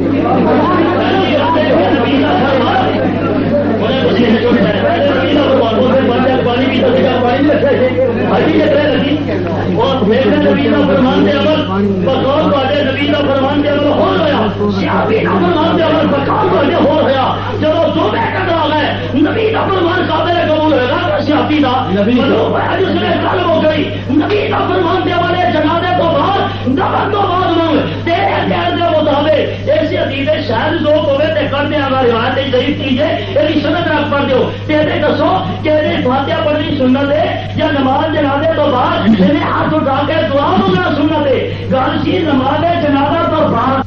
جنازے تو بعد دفن تو بعد منگ تیرے خیال ایسی عدید شاید لوگ ہوئے تو کر دیا اگر روایت ایک ضعیف چیز یہ سنت رکھ پڑ دو تیرے دسو کہ یہ فاتحہ پڑھنی سنت ہے یا نماز جنازے تو بعد ہاتھ اٹھا کے دعا منگنا سنت ہے۔ گل سی نماز جنازہ تو بعد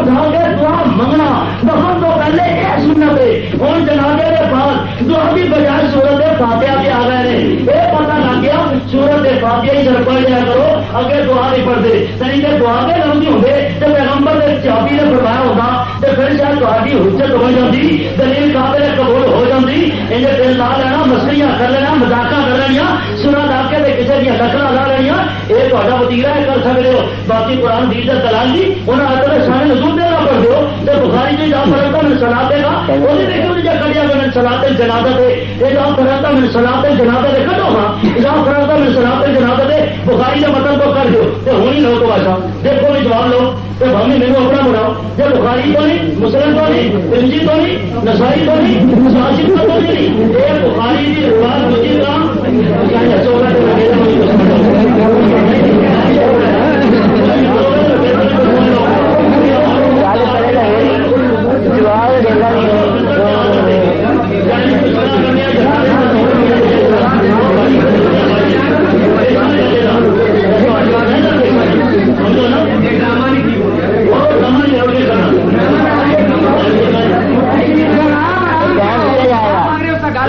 اٹھا کے دعا منگنا دفن تو پہلے یہ سنت ہے؟ ہوں جنازے کے بعد جو ابھی بجائے سورت فاتحہ کے آ گئے ہیں۔ یہ پتا لگ گیا سورت فاتحہ ہی سر پڑھ جایا کرو، اگے دعا نہیں پڑھتے۔ نہیں کہ دعا کے لفظ ہوں تو پیغمبر نے چابی نے فرمایا ہوتا تو پھر شاید تاری حجت ہو جاتی دلیل قابل قبول ہو جاتی ان دل لا لینا مسلیاں کر لینا مذاقہ کر لینیا سنا کسی دیا نقل لا لینیا یہ تا وتیرا ہے کر سکتے ہو باقی قرآن دی دلال جی انہیں آتے سارے نزول دینا پڑ دو تو بخاری جی جا فرقہ میں سلا دے گا۔ وہ دیکھو جا کڑیا میں سلاتے جنازہ دے۔ یہ جا فرقہ میں سلاتے جنازہ دے۔ کٹو ہاں۔ جا فرقہ میں سلاتے جنازہ دے۔ بخاری کا مطلب تو کر دو۔ تو ہونی لو تو ایسا دیکھو بھی جواب لو۔ تو بھائی میرے اپنا بناؤ۔ جب بخاری تو نہیں، مسلم تو نہیں، رنجی تو نہیں نسائی تو نہیں ساشد تو نہیں۔ یہ بخاری کی روایت مجھے کام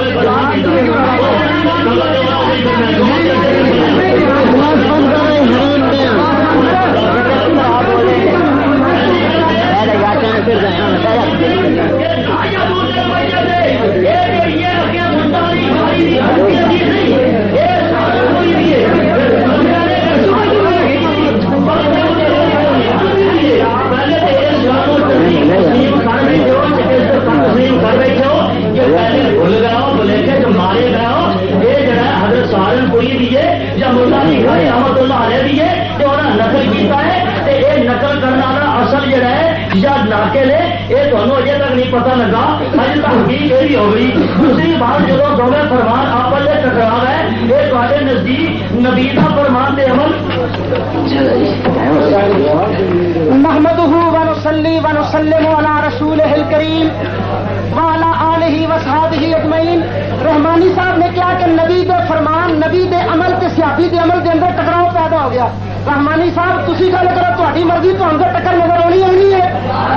کرنا پتا لگا اج تحقیق یہ ہو گئی۔ دوسری بات جب دونوں فرمان آپس میں ٹکرا ہے یہ تے نزدیک نبی کا فرمان دے عمل۔ نحمده ونصلي ونسلم على رسوله الكريم وعلى آله وصحابه اجمعین۔ رحمانی صاحب نے کیا کہ نبی دے فرمان، نبی دے عمل تے سیابی دے عمل دے اندر ٹکراؤ پیدا ہو گیا۔ رحمانی صاحب تھی گل کرو تاری مرضی تو اندر ٹکر نظر آنی آنی ہے۔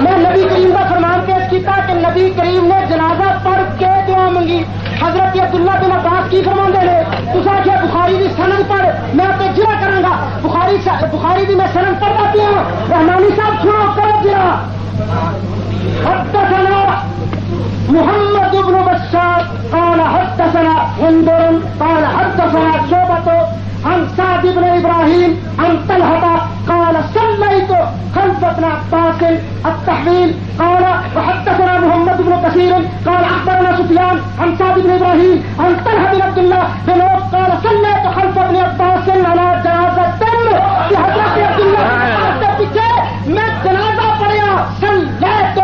میں نبی کریم کا فرمان پیش کیتا کہ نبی کریم نے جنازہ پڑھ کے دعا منگی حضرت عبداللہ بن عباس کی فرما نے تصا کیا بخاری کی سنن پڑھ، میں تو جرا کرا بخاری بخاری کی میں سنن پڑھ پاتی ہوں رحمانی صاحب سنو کرو جرا۔ حدثنا محمد بن بشار قال حدثنا هندر قال حدثنا شعبة عن سعد بن ابراهيم عن طلحة قال صليت خلف ابن عباس التحويل قال وحدثنا محمد بن كثير قال اخبرنا سفيان عن سعد بن ابراهيم عن طلحة بن عبد الله بن عوف قال صليت خلف ابن عباس على جنازة في حضرت عبد الله. میں جنازہ پڑھیا صليت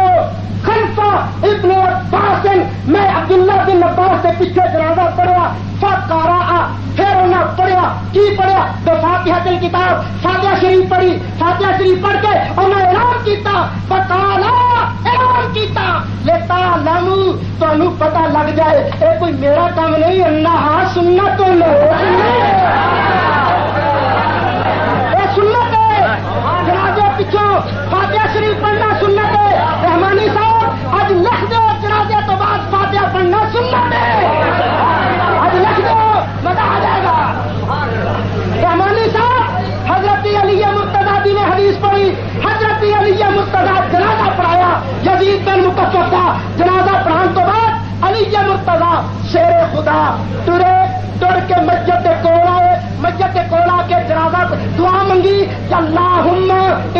خلف ابن عباس میں عبداللہ بن عباس سے پیچھے جنازہ پڑھا فقرا پھر انہیں پڑھیا کی پڑھیا تو فاتحہ دل کتاب فاتحہ شریف پڑھی فاتحہ شریف پڑھ کے انہیں اعلان کیتا اعلان کیتا لیتا لانو تو پتا لگ جائے اے کوئی میرا کام نہیں اللہ ہاں سننا تو سنت ہے جنازے پچھو فاتحہ شریف پڑھنا سنت ہے رحمانی صاحب اج لکھ دو جنازے تو بعد فاتحہ پڑھنا سنت ہے اج لکھ دو مزہ آ جائے گا رحمانی صاحب حضرت علی مرتدا دی نے حدیث پڑھی حضرت علی مرتدا جنازہ پڑھایا یزید جنازہ پڑھان تو بعد علی مرتدا شیر خدا ٹرے ٹر کے مسجد کے کول آئے، مسجد کے کول آ کے جنازہ دعا منگی اللہ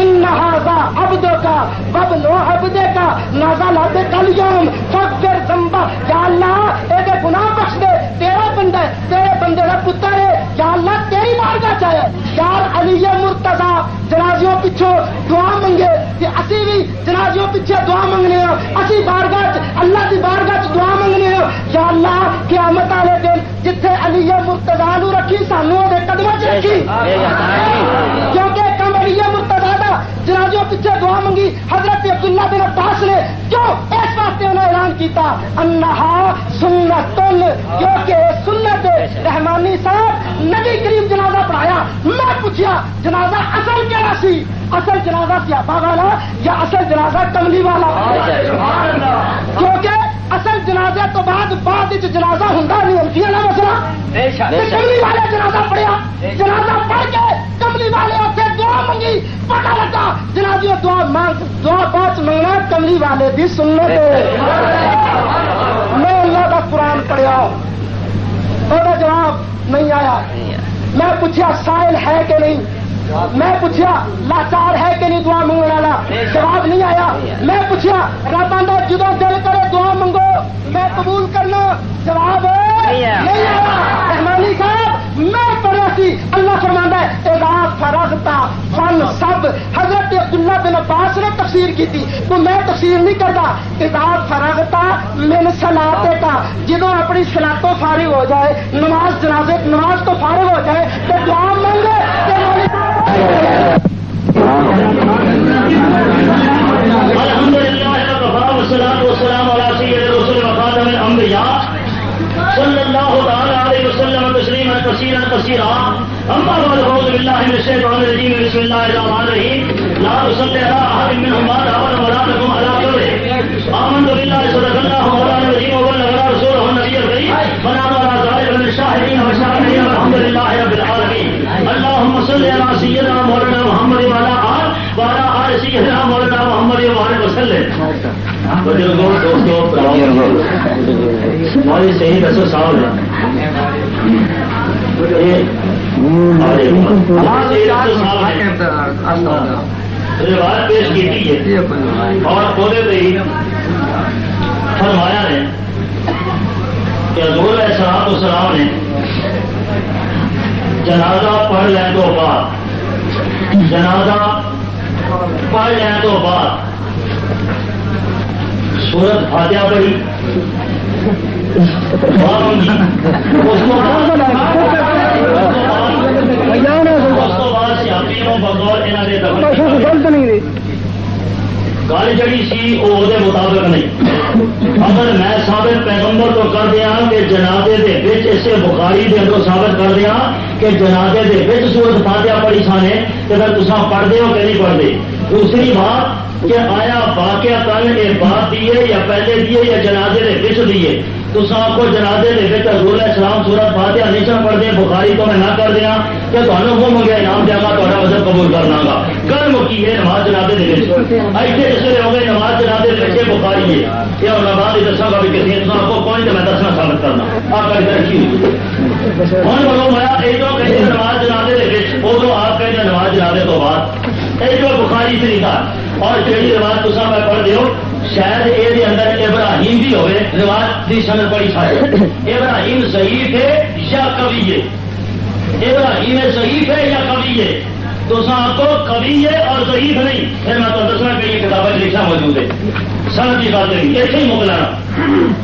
ان ابد کا بب لو ابدے کا نازا لاتے کل یوم فکر زمبا یا اللہ یہ گناہ بخش دے، تیرا بندہ تیرے بندے کا پتر ہے، یا اللہ تیری مارگا چاہے یار علی مرتضا جنازیوں پیچھوں دعا منگے کہ اسی بھی جنازیوں پیچھے دعا منگنے ہو اسی بارگاہ اللہ کی بارگاہ دعا منگنے ہو یا اللہ قیامت والے دن جتھے علی مرتضا نو رکھی سانو وہ قدم چ رکھی کیونکہ دا جنازیوں پیچھے دعا منگی حضرت عبداللہ بن عباس نے کیوں اس واسطے انہوں اعلان کیتا انہا سنت کیونکہ سنت رحمانی صاحب نبی کریم جنازہ پڑھایا۔ میں پوچھیا جنازہ اصل کہڑا سی؟ اصل جنازہ سیابا والا یا اصل جنازہ کملی والا؟ کیونکہ اصل جنازے تو بعد بعد جنازہ ہوں نہیں ہوتی ہے نا مسئلہ؟ کملی والے جنازہ پڑھیا۔ جنازہ پڑھ کے کملی والے اتنے دعا منگی پتا لگا جنازی دعا مانگ دعا بہت منگنا کملی والے بھی سننے میں اللہ کا قرآن پڑھیا وہ جواب نہیں آیا۔ میں پوچھا سائل ہے کہ نہیں؟ میں پوچھا لاچار ہے کہ نہیں دعا منگنے والا؟ جواب نہیں آیا۔ میں پوچھا رب آدھا جدو دل کرے دعا منگو میں قبول کرنا۔ جواب نہیں عباس نے تفسیر کی تھی۔ تو میں تفسیر نہیں کرتا۔ اعزاز فرغتا من سلاتے کا جدو اپنی سلاطوں فارغ ہو جائے، نماز جنازے، نماز تو فارغ ہو جائے، تو دعا مانگے الحمد لله وكفى والصلاة والسلام على وسلم تسليما كثيرا كثيرا. أما بعد أعوذ بالله من الشيطان الرجيم. بسم الله الرحمن الرحيم. لا تصلي على أحد منهم مات أبدا ولا تقم على قبره. آمنت بالله صدق الله مولانا العظيم وبلغ رسوله النبي الكريم. ونحن على ذلك من الشاهدين والشاكرين والحمد لله رب العالمين. اللهم صل على سيدنا مولانا محمد وعلى آل وعلى آل سيدنا مولانا محمد وعلى وسلم. بزرگوں دوستوں ہماری صحیح روایت پیش کی اور پودے پہ ہی فرمایا نے کہ حضور السلام السلام نے جنازہ پڑھ لین تو بعد، جنازہ پڑھ لین تو بعد سورت فاتحہ پڑھی اس کو بعد سیاپی بغور یہاں کے دخل گل جڑی سی وہ مطابق نہیں۔ اگر میں ثابت پیغمبر تو کر دیا کہ جنازے کے بچ اسے بخاری کے اندر ثابت کر دیا کہ جنازے کے بچ سورت فاتحہ پڑھی سانے کہ اگر تصا پڑھتے ہو کہ نہیں پڑھتے دوسری بات کہ آیا واقعہ کل یہ بات دیے یا پہلے دیے یا جنازے کے بچ دیے تو آپ کو جنازے کے بچ حضور اسلام سورت فاتحہ نہیں چل پڑھتے بخاری تو میں نہ کر دیا کہ تمہیں وہ منگیا انعام دیا گا تا وزن قبول کر لاں گا۔ کل مکی ہے نماز جنازے کے بچ۔ ایسے اس لیے ہو گئے نماز جنازے کے بچے بخاری ہے۔ یہ اور نماز ہی دسا گا بھی کسی آپ کو کون میں دسنا ثابت کرنا۔ آپ کا ادھر کی ہوں بولو میں ایک کہتے نماز جنازے کے بچ ادو آپ کہتے نماز جنازے تو بعد۔ ایک بخاری سے اور جہی رواج تصا میں پڑھ دیو، شاید یہ اندر ابراہیم بھی ہوئے رواج کی سنر بڑی سارے ابراہیم ضعیف ہے یا کبھی ہے؟ ابراہیم ضعیف ہے یا کبھی ہے؟ تو کو کبھی ہے اور ضعیف نہیں۔ پھر میں تو دسنا کہ یہ کتابیں لکھا موجود ہے سن کی بات نہیں ایسے ہی موکلانا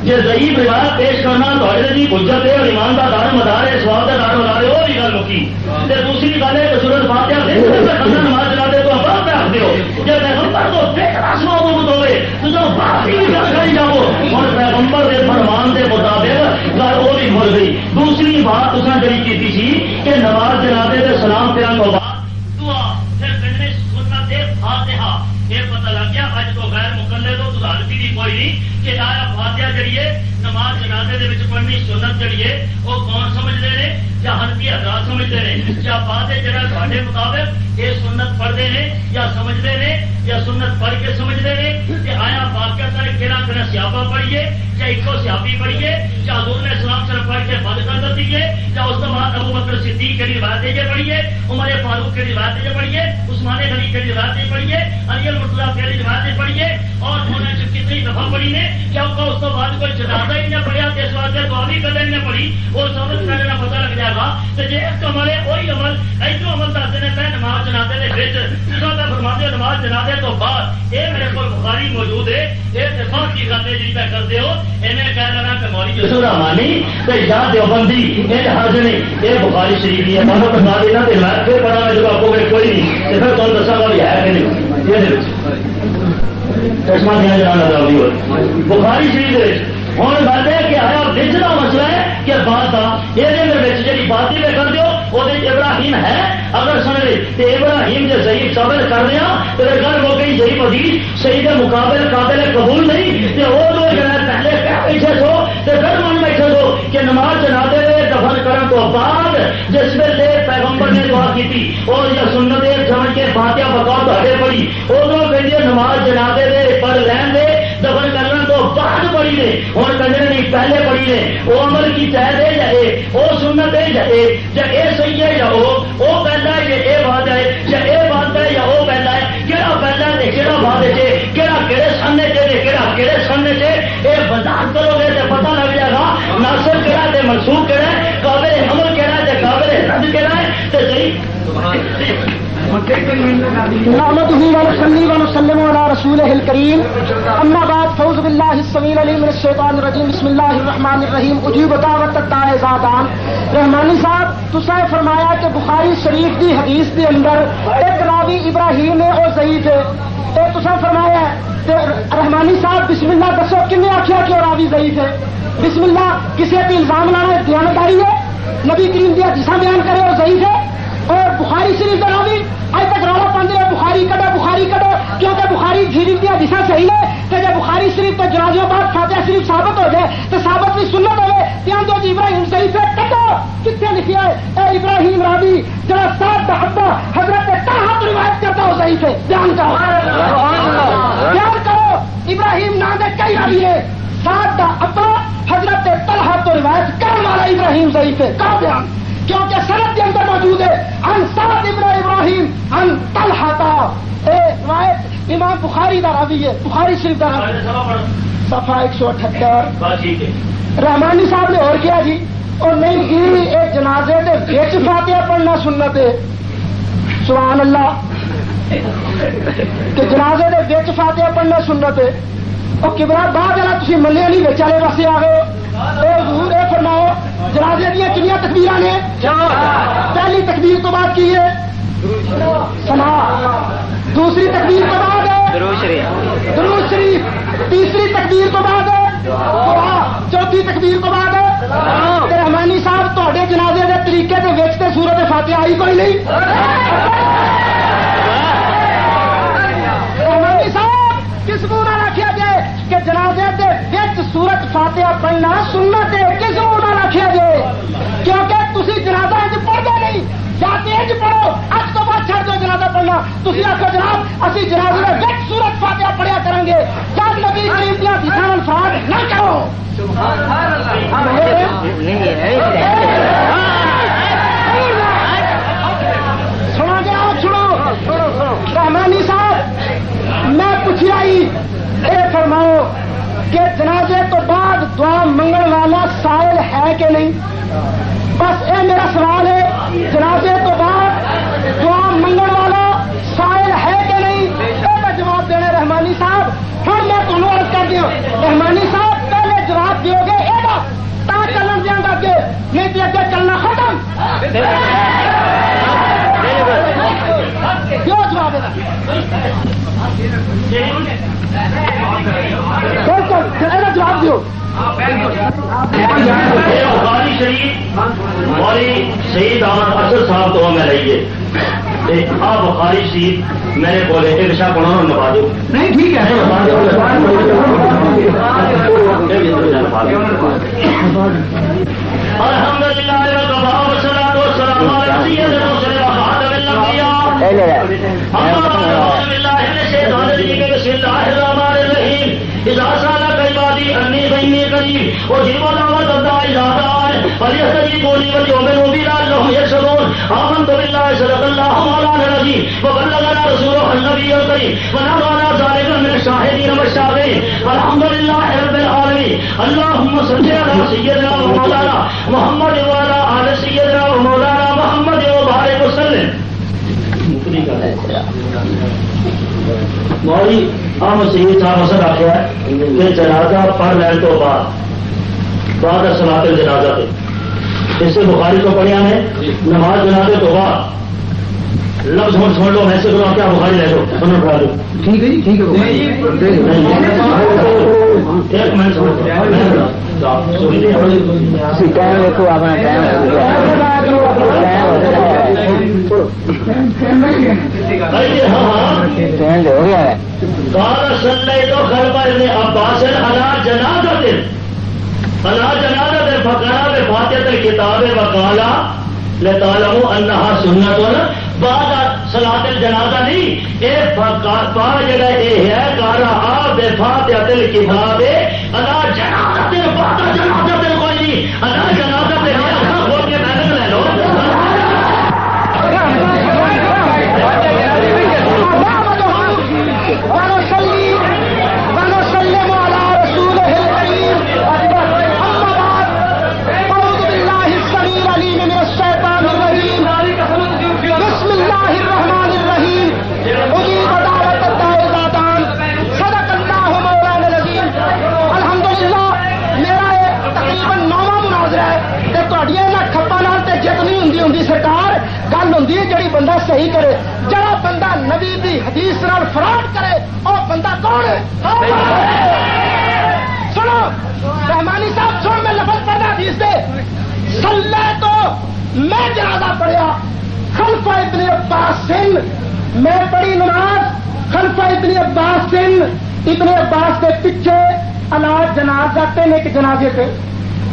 جی ضعیف روایت پیش کرنا تھوڑے جی بجت ہے اور ایمان کا دار مدار ہے سواد کا دار مدار ہے وہ بھی گل مکی دوسری گل ہے کہ سورت فاتحہ نماز چلا دے تو آپ رکھ دو جب پیغمبر تو محبوب ہوئے تو جو باقی بھی کر جاؤ اور پیغمبر کے فرمان کے مطابق گل وہ بھی مل گئی دوسری بات اس نے جی کی تھی کہ نماز جنازے کے سلام پھر تو بعد دعا پھر پنڈے سنت دے فاتحہ یہ پتہ لگ گیا اج تو غیر مکلے تو تو بھی کوئی نہیں کہ آیا فاتحہ جڑی ہے نماز جنازے دے وچ پڑھنی سنت جڑی ہے، وہ کون سمجھ سمجھتے ہیں یا ہلکی حضرات سمجھتے ہیں یا بات ہے جڑا تھوڑے مطابق؟ یہ سنت پڑھتے ہیں یا سمجھتے ہیں؟ یا سنت پڑھ کے سمجھتے ہیں؟ کہ آیا واقعہ سر کہڑا کہڑا سیاپا پڑھیے، یا ایک سیاپی پڑھیے، یا حضور نے اسلام سر پڑھ کے بند کر دیے یا اس کے بعد ابو بکر صدیق کی روایت یہ پڑھیے، عمر فاروق کی روایت یہ پڑھیے، عثمان غنی کی روایت پڑھیے، علی المرتضا کی روایت پڑھیے اس کے بعد کوئی جنازہ ہی نہ پڑھیا تو اس واسطے دعا بھی کدے نہیں پڑھی وہ سبق کرنے کا پتہ لگ جائے گا۔ تو جی ایک عمل ہے وہی عمل، ایسو عمل دستے ہیں میں نماز جنازے کے بچ کا فرماتے نماز جنازے تو بعد۔ یہ میرے کو بخاری موجود ہے یہ دفاع کی گل جی پہ کرتے ہو۔ ایویں کہہ رہا کہ مولی یسو جی، رحمانی تے یا دیوبندی یہ حاضر نہیں۔ یہ بخاری شریف ہے، میں بتا دینا تے میں پھر پڑھا میں جو آپ کو کوئی نہیں۔ تے پھر تمہیں دسا گا بھی ہے کہ نہیں۔ یہ چشمہ دیا جانا ضروری ہو بخاری شریف ہوں گل ہے کہ آیا بچ کا مسئلہ ہے کہ بات کا یہ جی باتیں میں کر دو ابراہیم ہے۔ اگر سن رہے تو ابراہیم جو صحیح صبر کر دیا، تو گھر وہ کہیں صحیح حدیث صحیح کے مقابل قابل قبول نہیں۔ تو وہ تو پہلے بیٹھے سو۔ تو گھر من بیٹھے سو کہ نماز جنازے دے دفن کرنے تو بعد جس ویلے پیغمبر دعا کی تھی اور یا سنت جمن کے فاتحہ بقاؤ تے پڑی ادو کہ نماز جنازے دے پڑھ لین دے، دفن کرنے تو بعد پڑی نے ہوں کنجر نہیں، پہلے پڑی نے وہ عمل کی چاہ دے یا وہ سنت ہے یا یا یہ صحیح ہے یا وہ وہ پہلا ہے یا یہ بات ہے؟ یا یہ بات ہے یا وہ پہلا ہے؟ کہڑا پہلا ہے کہڑا بات ہے؟ کہڑا کہڑے سننے چاہیے کہڑا کہڑے سننے چاہیے یہ وضاحت کرو گے تو پتہ لگ جائے گا۔ ناصر کہڑا منسوخ صحیح على رسوله الكريم اما بعد فوز بالله السميع العليم من الشيطان الرجيم بسم الله الرحمن الرحيم اجيب دعوت الداعي زادان. رحمانی صاحب، تسا فرمایا کہ بخاری شریف دی حدیث دے اندر ایک راوی ابراہیم ہے اور ضعیف ہے. اے تسا فرمایا کہ رحمانی صاحب، بسم اللہ دسو، کنے آخیا کہ راوی ضعیف ہے؟ بسم اللہ کسی تے الزام لانا دیانتداری ہے؟ نبی کریم دی حدیثاں بیان کرے اور ضعیف ہے؟ اور بخاری شریف کا راوی اج تک رولا پاندے بخاری کڈو بخاری کڈو کیونکہ بخاری شریف دیا دشا صحیح ہے کہ جب بخاری شریف تو جنازوں بعد فاتحہ شریف ثابت ہو جائے تو ثابت بھی سنت ہوئے۔ دھیان دو جی ابراہیم شریف ہے۔ کٹو کتنے لکھا ہے اے ابراہیم رابی جڑا سات دا ابا حضرت تاہت روایت کرتا ہو صحیح ہے۔ دھیان کرو۔ دھیان کرو۔ ابراہیم نام دے کئی راوی ہے سات دا ابا حضرت طلحہ تو روایت کرنے والا ابراہیم ضعیف ہے۔ کا بیان؟ کیونکہ سرحد کے اندر موجود ہے۔ ان سرد ابن ابراہیم ان تلحتا اے روایت امام بخاری دا راوی ہے بخاری شریف دا راوی صفحہ ایک سو اٹھہتر رحمانی صاحب نے اور کیا جی؟ اور نہیں جی ایک جنازے دے بچ فاتحہ پڑھنا سنت ہے۔ سبحان اللہ۔ کہ جنازے دے بچ فاتحہ پڑھنا سنت ہے۔ اور کبرا بعد والا تھی ملے نہیں بچ والے پاسے آ گئے فرماؤ۔ جنازے دیا کنیا تکبیر نے پہلی تکبیر تو بات کی ہے؟ سنا۔ دوسری تکبیر تو بعد ہے؟ دروز شریف۔ تیسری تکبیر تو بعد ہے؟ چوتھی تکبیر تو بعد ہے؟ رحمانی صاحب تے جنازے کے طریقے سے ویچتے سورت فاتحہ آئی کوئی نہیں؟ رحمانی صاحب کس جائے کہ جنازے کے وچ سورت فاتحہ پڑھنا سنت ہے کس منہ نہ رکھا جائے کیونکہ تھی جنازہ اج پڑھتے نہیں، یا تیج پڑھو اج تو بعد چھڑ دو جنازہ پڑھنا۔ تھی آخو جناب، اسی جنازے میں وچ سورت فاتحہ پڑھیا کریں گے۔ جب نبی کریم دیا دشان فراڈ نہ کرو۔ سنا گیا رحمانی صاحب، میں پوچھا ہی، اے فرماؤ کہ جنازے تو بعد دعا منگن والا سائل ہے کہ نہیں؟ بس یہ میرا سوال ہے، جنازے تو بعد دعا منگن والا سائل ہے کہ نہیں؟ یہ میں جواب دینا رحمانی صاحب ہر میں تمہیں عرض کر دیا، رحمانی صاحب، پہلے جواب دیو گے یہ تا چلن دیا گا نہیں تو اگے چلنا ختم۔ کیوں جواب بالکل جواب دیو۔ شریف شہید احمد ارشد صاحب تو میں رہیے آپ بخاری شریف میں نے بولے ایک شاہ پڑھا نبا دو نہیں ٹھیک ہے۔ الحمد للہ محمد وعلى آل سيدنا ومولانا محمد وبارك وسلم موری عام سید صاحب اثر آخیا کہ جنازہ پڑھ لین تو بعد۔ بعد سنات جنازہ پہ۔ اس سے بخاری کو پڑھیا ہے نماز جنازے تو بعد۔ لفظ ہوں سن لو ایسے کرو کیا بخاری لے لو۔ سنو پڑھا دو ٹھیک ہے جی ٹھیک ہے ایک منٹ ٹائم دیکھو اپنا ٹائم کہتے ہاں ہاں چینج ہو گیا ہے۔ قال صليت خلف ابن عباس بعد صلاة الجنازة نہیں۔ اے پا جڑا اے ہے قرأ بفاتحة الكتاب على جنازة بعد جنازة کوئی نہیں۔ على ہوں جڑی بندہ صحیح کرے جڑا بندہ نبی دی حدیث نال فراڈ کرے وہ بندہ کون ہے؟ سنو رحمانی صاحب سن میں لفظ پڑھنا حدیث دے۔ سلے تو میں جنازہ پڑھیا خلفہ ابن عباس سن میں پڑھی نماز خلفہ ابن عباس سن ابن عباس کے پیچھے اناج جنازہ تین ایک جنازے پہ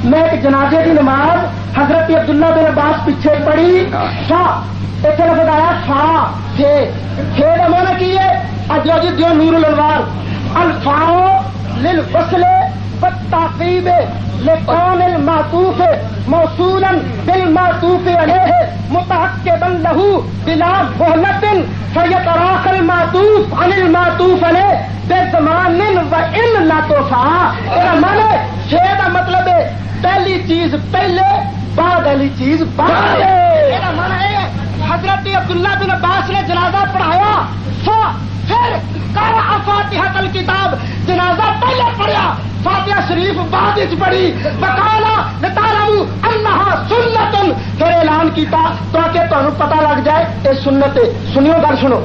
میں ایک جنازے کی نماز حضرت عبداللہ بن عباس پیچھے پڑھی۔ فا اتنے لفظ آیا فا چھ چھ کا مانا کی ہے؟ اجو جی دیو نور الانوار. الفاؤ للفصل بالتعقیب لقول المعطوف موصولا بالمعطوف عليه متعقبا له بلا مهلة فيتراخى المعطوف عن المعطوف عليه بزمان وإن لا توفى یہ مانے چھ کا مطلب ہے پہلی چیز پہلے بعد والی چیز بعد. یہ مانا ہے حضرت عبداللہ بن عباس نے جنازہ پڑھایا پھر کر فاتحہ کل کتاب، جنازہ پہلے پڑھیا، فاتحہ شریف بعد پڑھی بکالا نتارمو انہا سنتن، پھر اعلان کیتا تو تاکہ تمہیں پتہ لگ جائے اے سنت سنیو گل سنو،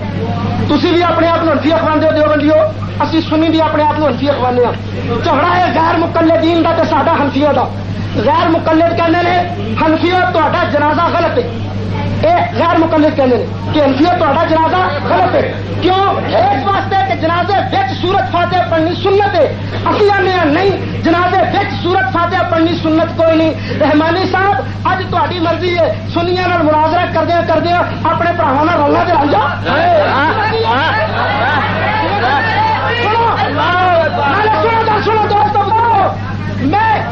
تسی بھی اپنے آپ ہنفی اخوان دے دیو بندیو؟ اسی سنی بھی اپنے آپ ہنفی اخوانے ہاں۔ جھگڑا ہے غیر مقلدین دا تے ساڈا حنفیہ دا۔ غیر مقلد کہنے نے حنفیہ تہاڈا جنازہ غلط ہے۔ اے غیر مقلد کہنے نے کہ حنفیہ تہاڈا جنازہ غلط ہے۔ کیوں؟ اس واسطے کہ جنازے وچ سورت فاتحہ پڑھنی سنت ہے۔ اسی آنے نہیں جنازے وچ سورت فاتحہ پڑھنی سنت کوئی نہیں۔ رحمانی صاحب اج تہاڈی مرضی ہے۔ سنیاں نال مناظرہ کردے کردے اپنے بھراواں نال رولا رل جا سنو سنو سنو دوستو میں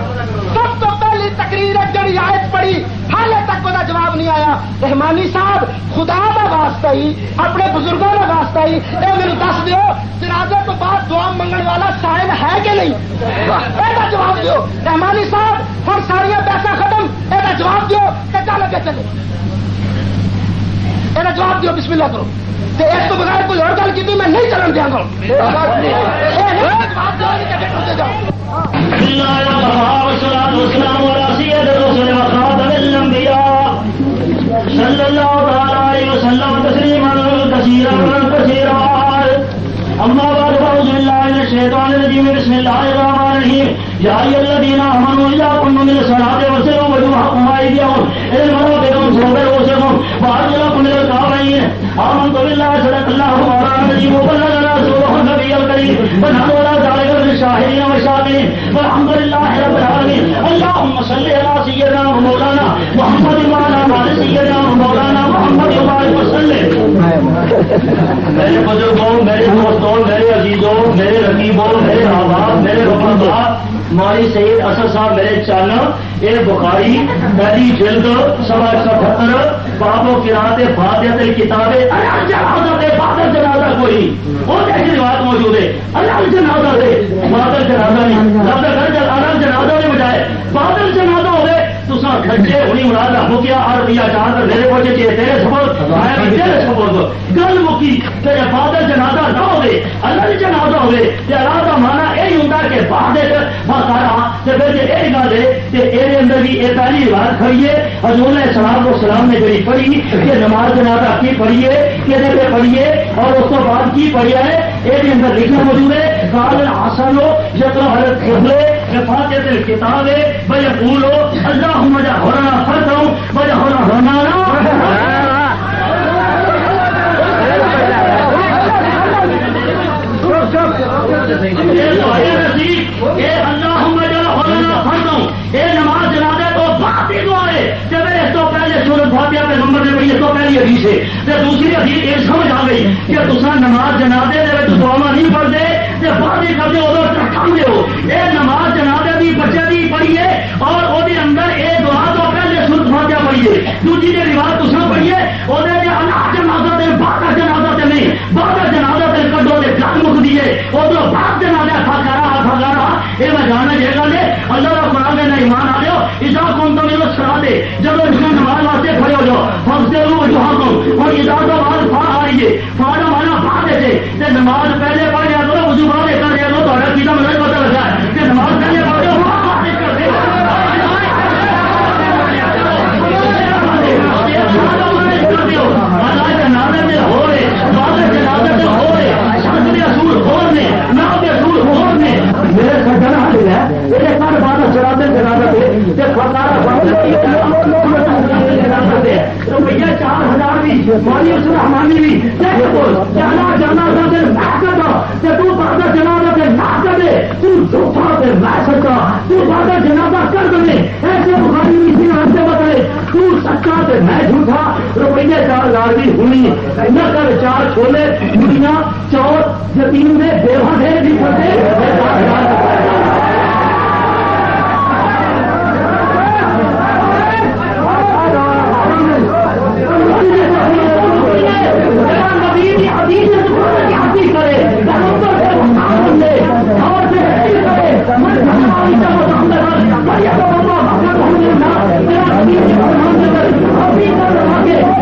سب تو پہلی تقریر جڑی آیت پڑھی حالے تک وہ جواب نہیں آیا رحمانی صاحب خدا کا واسطہ ہی اپنے بزرگوں کا واسطہ ہی یہ میرے دس دیو جنازے تو بعد دعا منگن والا سائن ہے کہ نہیں یہ جواب دیو رحمانی صاحب ہر ساریا پیسہ ختم یہ جواب دیو کہ چل کے چلے یہ جواب دیو بسم اللہ کرو اس تو بغیر کوئی اور گل کی میں نہیں چلن دیا گا الشيطان الرجيم بسم الله الرحمن الرحيم يا أيها الذين آمنوا إذا قمتم من الصلاة فاغسلوا وجوهكم وأيديكم إلى المرافق وصوب رؤوسكم وأرجلكم إلى الكعبين آمنت بالله صدق الله مولانا العظيم وبلغنا رسوله النبي الكريم ونحن ولا ذلك من الشاهدين والشاكرين والحمد لله رب العالمين اللهم صل على سيدنا مولانا محمد وعلى آل سيدنا مولانا محمد وبارك وسلم۔ میرے بزرگوں، میرے دوستوں، میرے عزیزوں، میرے رقیبوں، میرے آباد میرے رفقا ماری سید اصل صاحب میرے چانا یہ بخاری، پہلی جلد، سوا ایک سو اٹھہتر، بابو کراتے فاتحہ کتابیں جنازہ دے بادل جنازہ کوئی، وہ ایسی روایت موجود ہے الگ جنازہ دے بادل جنازہ نہیں الگ جنازہ نے بجائے بادل جنازہ ہوئے تو ہوئی مراد رکھو کیا اور ریا چاہ کر میرے کو چاہیے تیرے سپورٹ میں بھی تیرے سپورٹ گل مکی کہ جب بادل جنازہ نہ ہوئے الگ جنازہ ہوئے کہ اللہ کا مانا یہی ہوتا کہ بادل سارا ہاں، پھر یہ گل ہے کہ یہ اندر بھی یہ پہلی روایت کھڑی ہے، حضور نے سلام کو سلام نے جی پڑھی کہ نماز جنازہ کی پڑھیے کہ پہ پڑھیے اور اس کو بعد کی پڑھیا ہے یہ اندر لکھنا موجود ہے کال آسن ہو جتنا حضرت کھبلے رفاقت الکتاب ہے بھائی اللہ مجھا ہو رہا فرد ہوں بھائی ہو رہا ہونا یہ ہونا نماز تو دعا اس پہلے نمبر اس پہلی ہے. دوسری حدیث یہ سمجھ آ گئی کہ تصا نماز جنازے دعوا نہیں وہ جو بعد جنازہ تھا کرا تھا کرا یہ میں جاننا یہ اللہ کا قرآن دینا ایمان آ جاؤ اجا کون تو میرے سرا دے جب اس میں نماز واسطے کھڑے ہو جاؤ ہم سے وہ جو ہم اور ادا تو بعد باہر آئیے ہے، یہ سارے بات چلاتے روپیہ چار ہزار بھی، مالی اس رحمانی بھی۔ جانا جانا نہ کر تو بادہ جنازہ سے نہ دے تو سکتا تو بادہ جنازہ کر دے ایسے بخاری اسی سے بتائے تو سچا سے میں جھوٹا۔ روپیہ چار ہزار بھی ہوئی۔ نہ کر چار چھولے، دنیا، چور، یتیم میں بیوہ ہے بھی پڑتے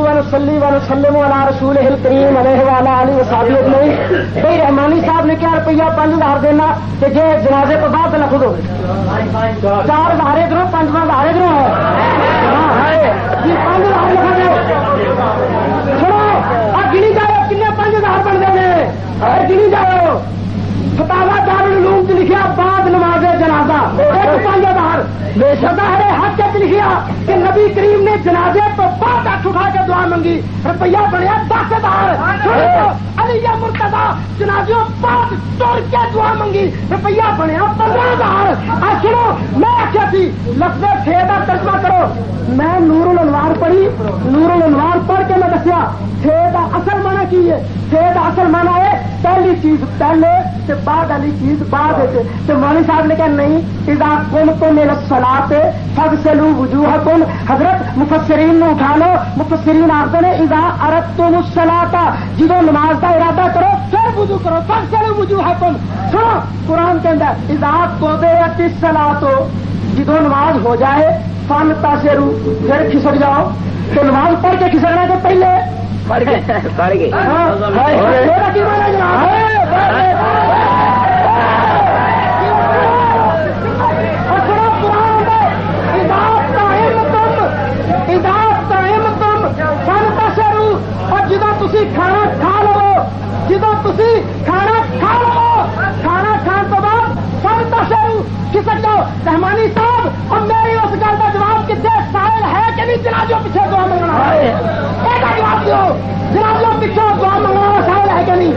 ونسلی ونسلم علی رسول الکریم علیہ والا علی بھائی رحمانی صاحب نے کیا روپیہ پانچ ہزار دینا کہ جی جنازے تو بعد لکھ دو چار ہزار ادھر پانچ ہزار ادھر ہے جی پانچ ہزار دو ہزار بنتے ہیں گنی جاؤ۔ فتاوا دار العلوم چ لکھیا بعد نماز جنازہ۔ ایک ہزار بے شدہ حق چ لکھیا کہ نبی کریم نے جنازے تو بعد ہاتھ اٹھا کے دعا منگی روپیہ بنیا دس ہزار علی مرتبہ جنازوں بعد توڑ کے دعا منگی روپیہ بنیا پندرہ آ سنو میں آخیا سی لفظ چھ کا ترجمہ کرو۔ میں نور الانوار پڑھی۔ نور الانوار پڑھ کے میں دسیا چھ اصل مانا کی ہے؟ چھ کا اصل مانا ہے پہلی چیز پہلے تے بعد والی چیز بعد تو مولوی صاحب نے کہا نہیں، اذا کم تو میرا سلا پہ سب سے لو وجوہ کم حضرت مفسرین نے اٹھا لو، مفسرین آخر نے اذا ارد تو مسلا تھا جدو نماز کا ارادہ کرو، پھر وضو کرو سب سے لو وجوہ کم سنو، قرآن کے اندر اذا کو دے سلا تو جدو نماز ہو جائے، فن تاثرو پھر کھسک جاؤ۔ تو نماز پڑھ کے کھسکنا تو پہلے۔ پڑ کھانا کھا لو تھی کھانا کھا لو کھانا کھان تو بعد سب تشرو کھسک جاؤ مہمانی جناب پیچھے دعا منگنا ہے۔ جناب پیچھے دعا منگنا وسائل ہے۔ کہ نہیں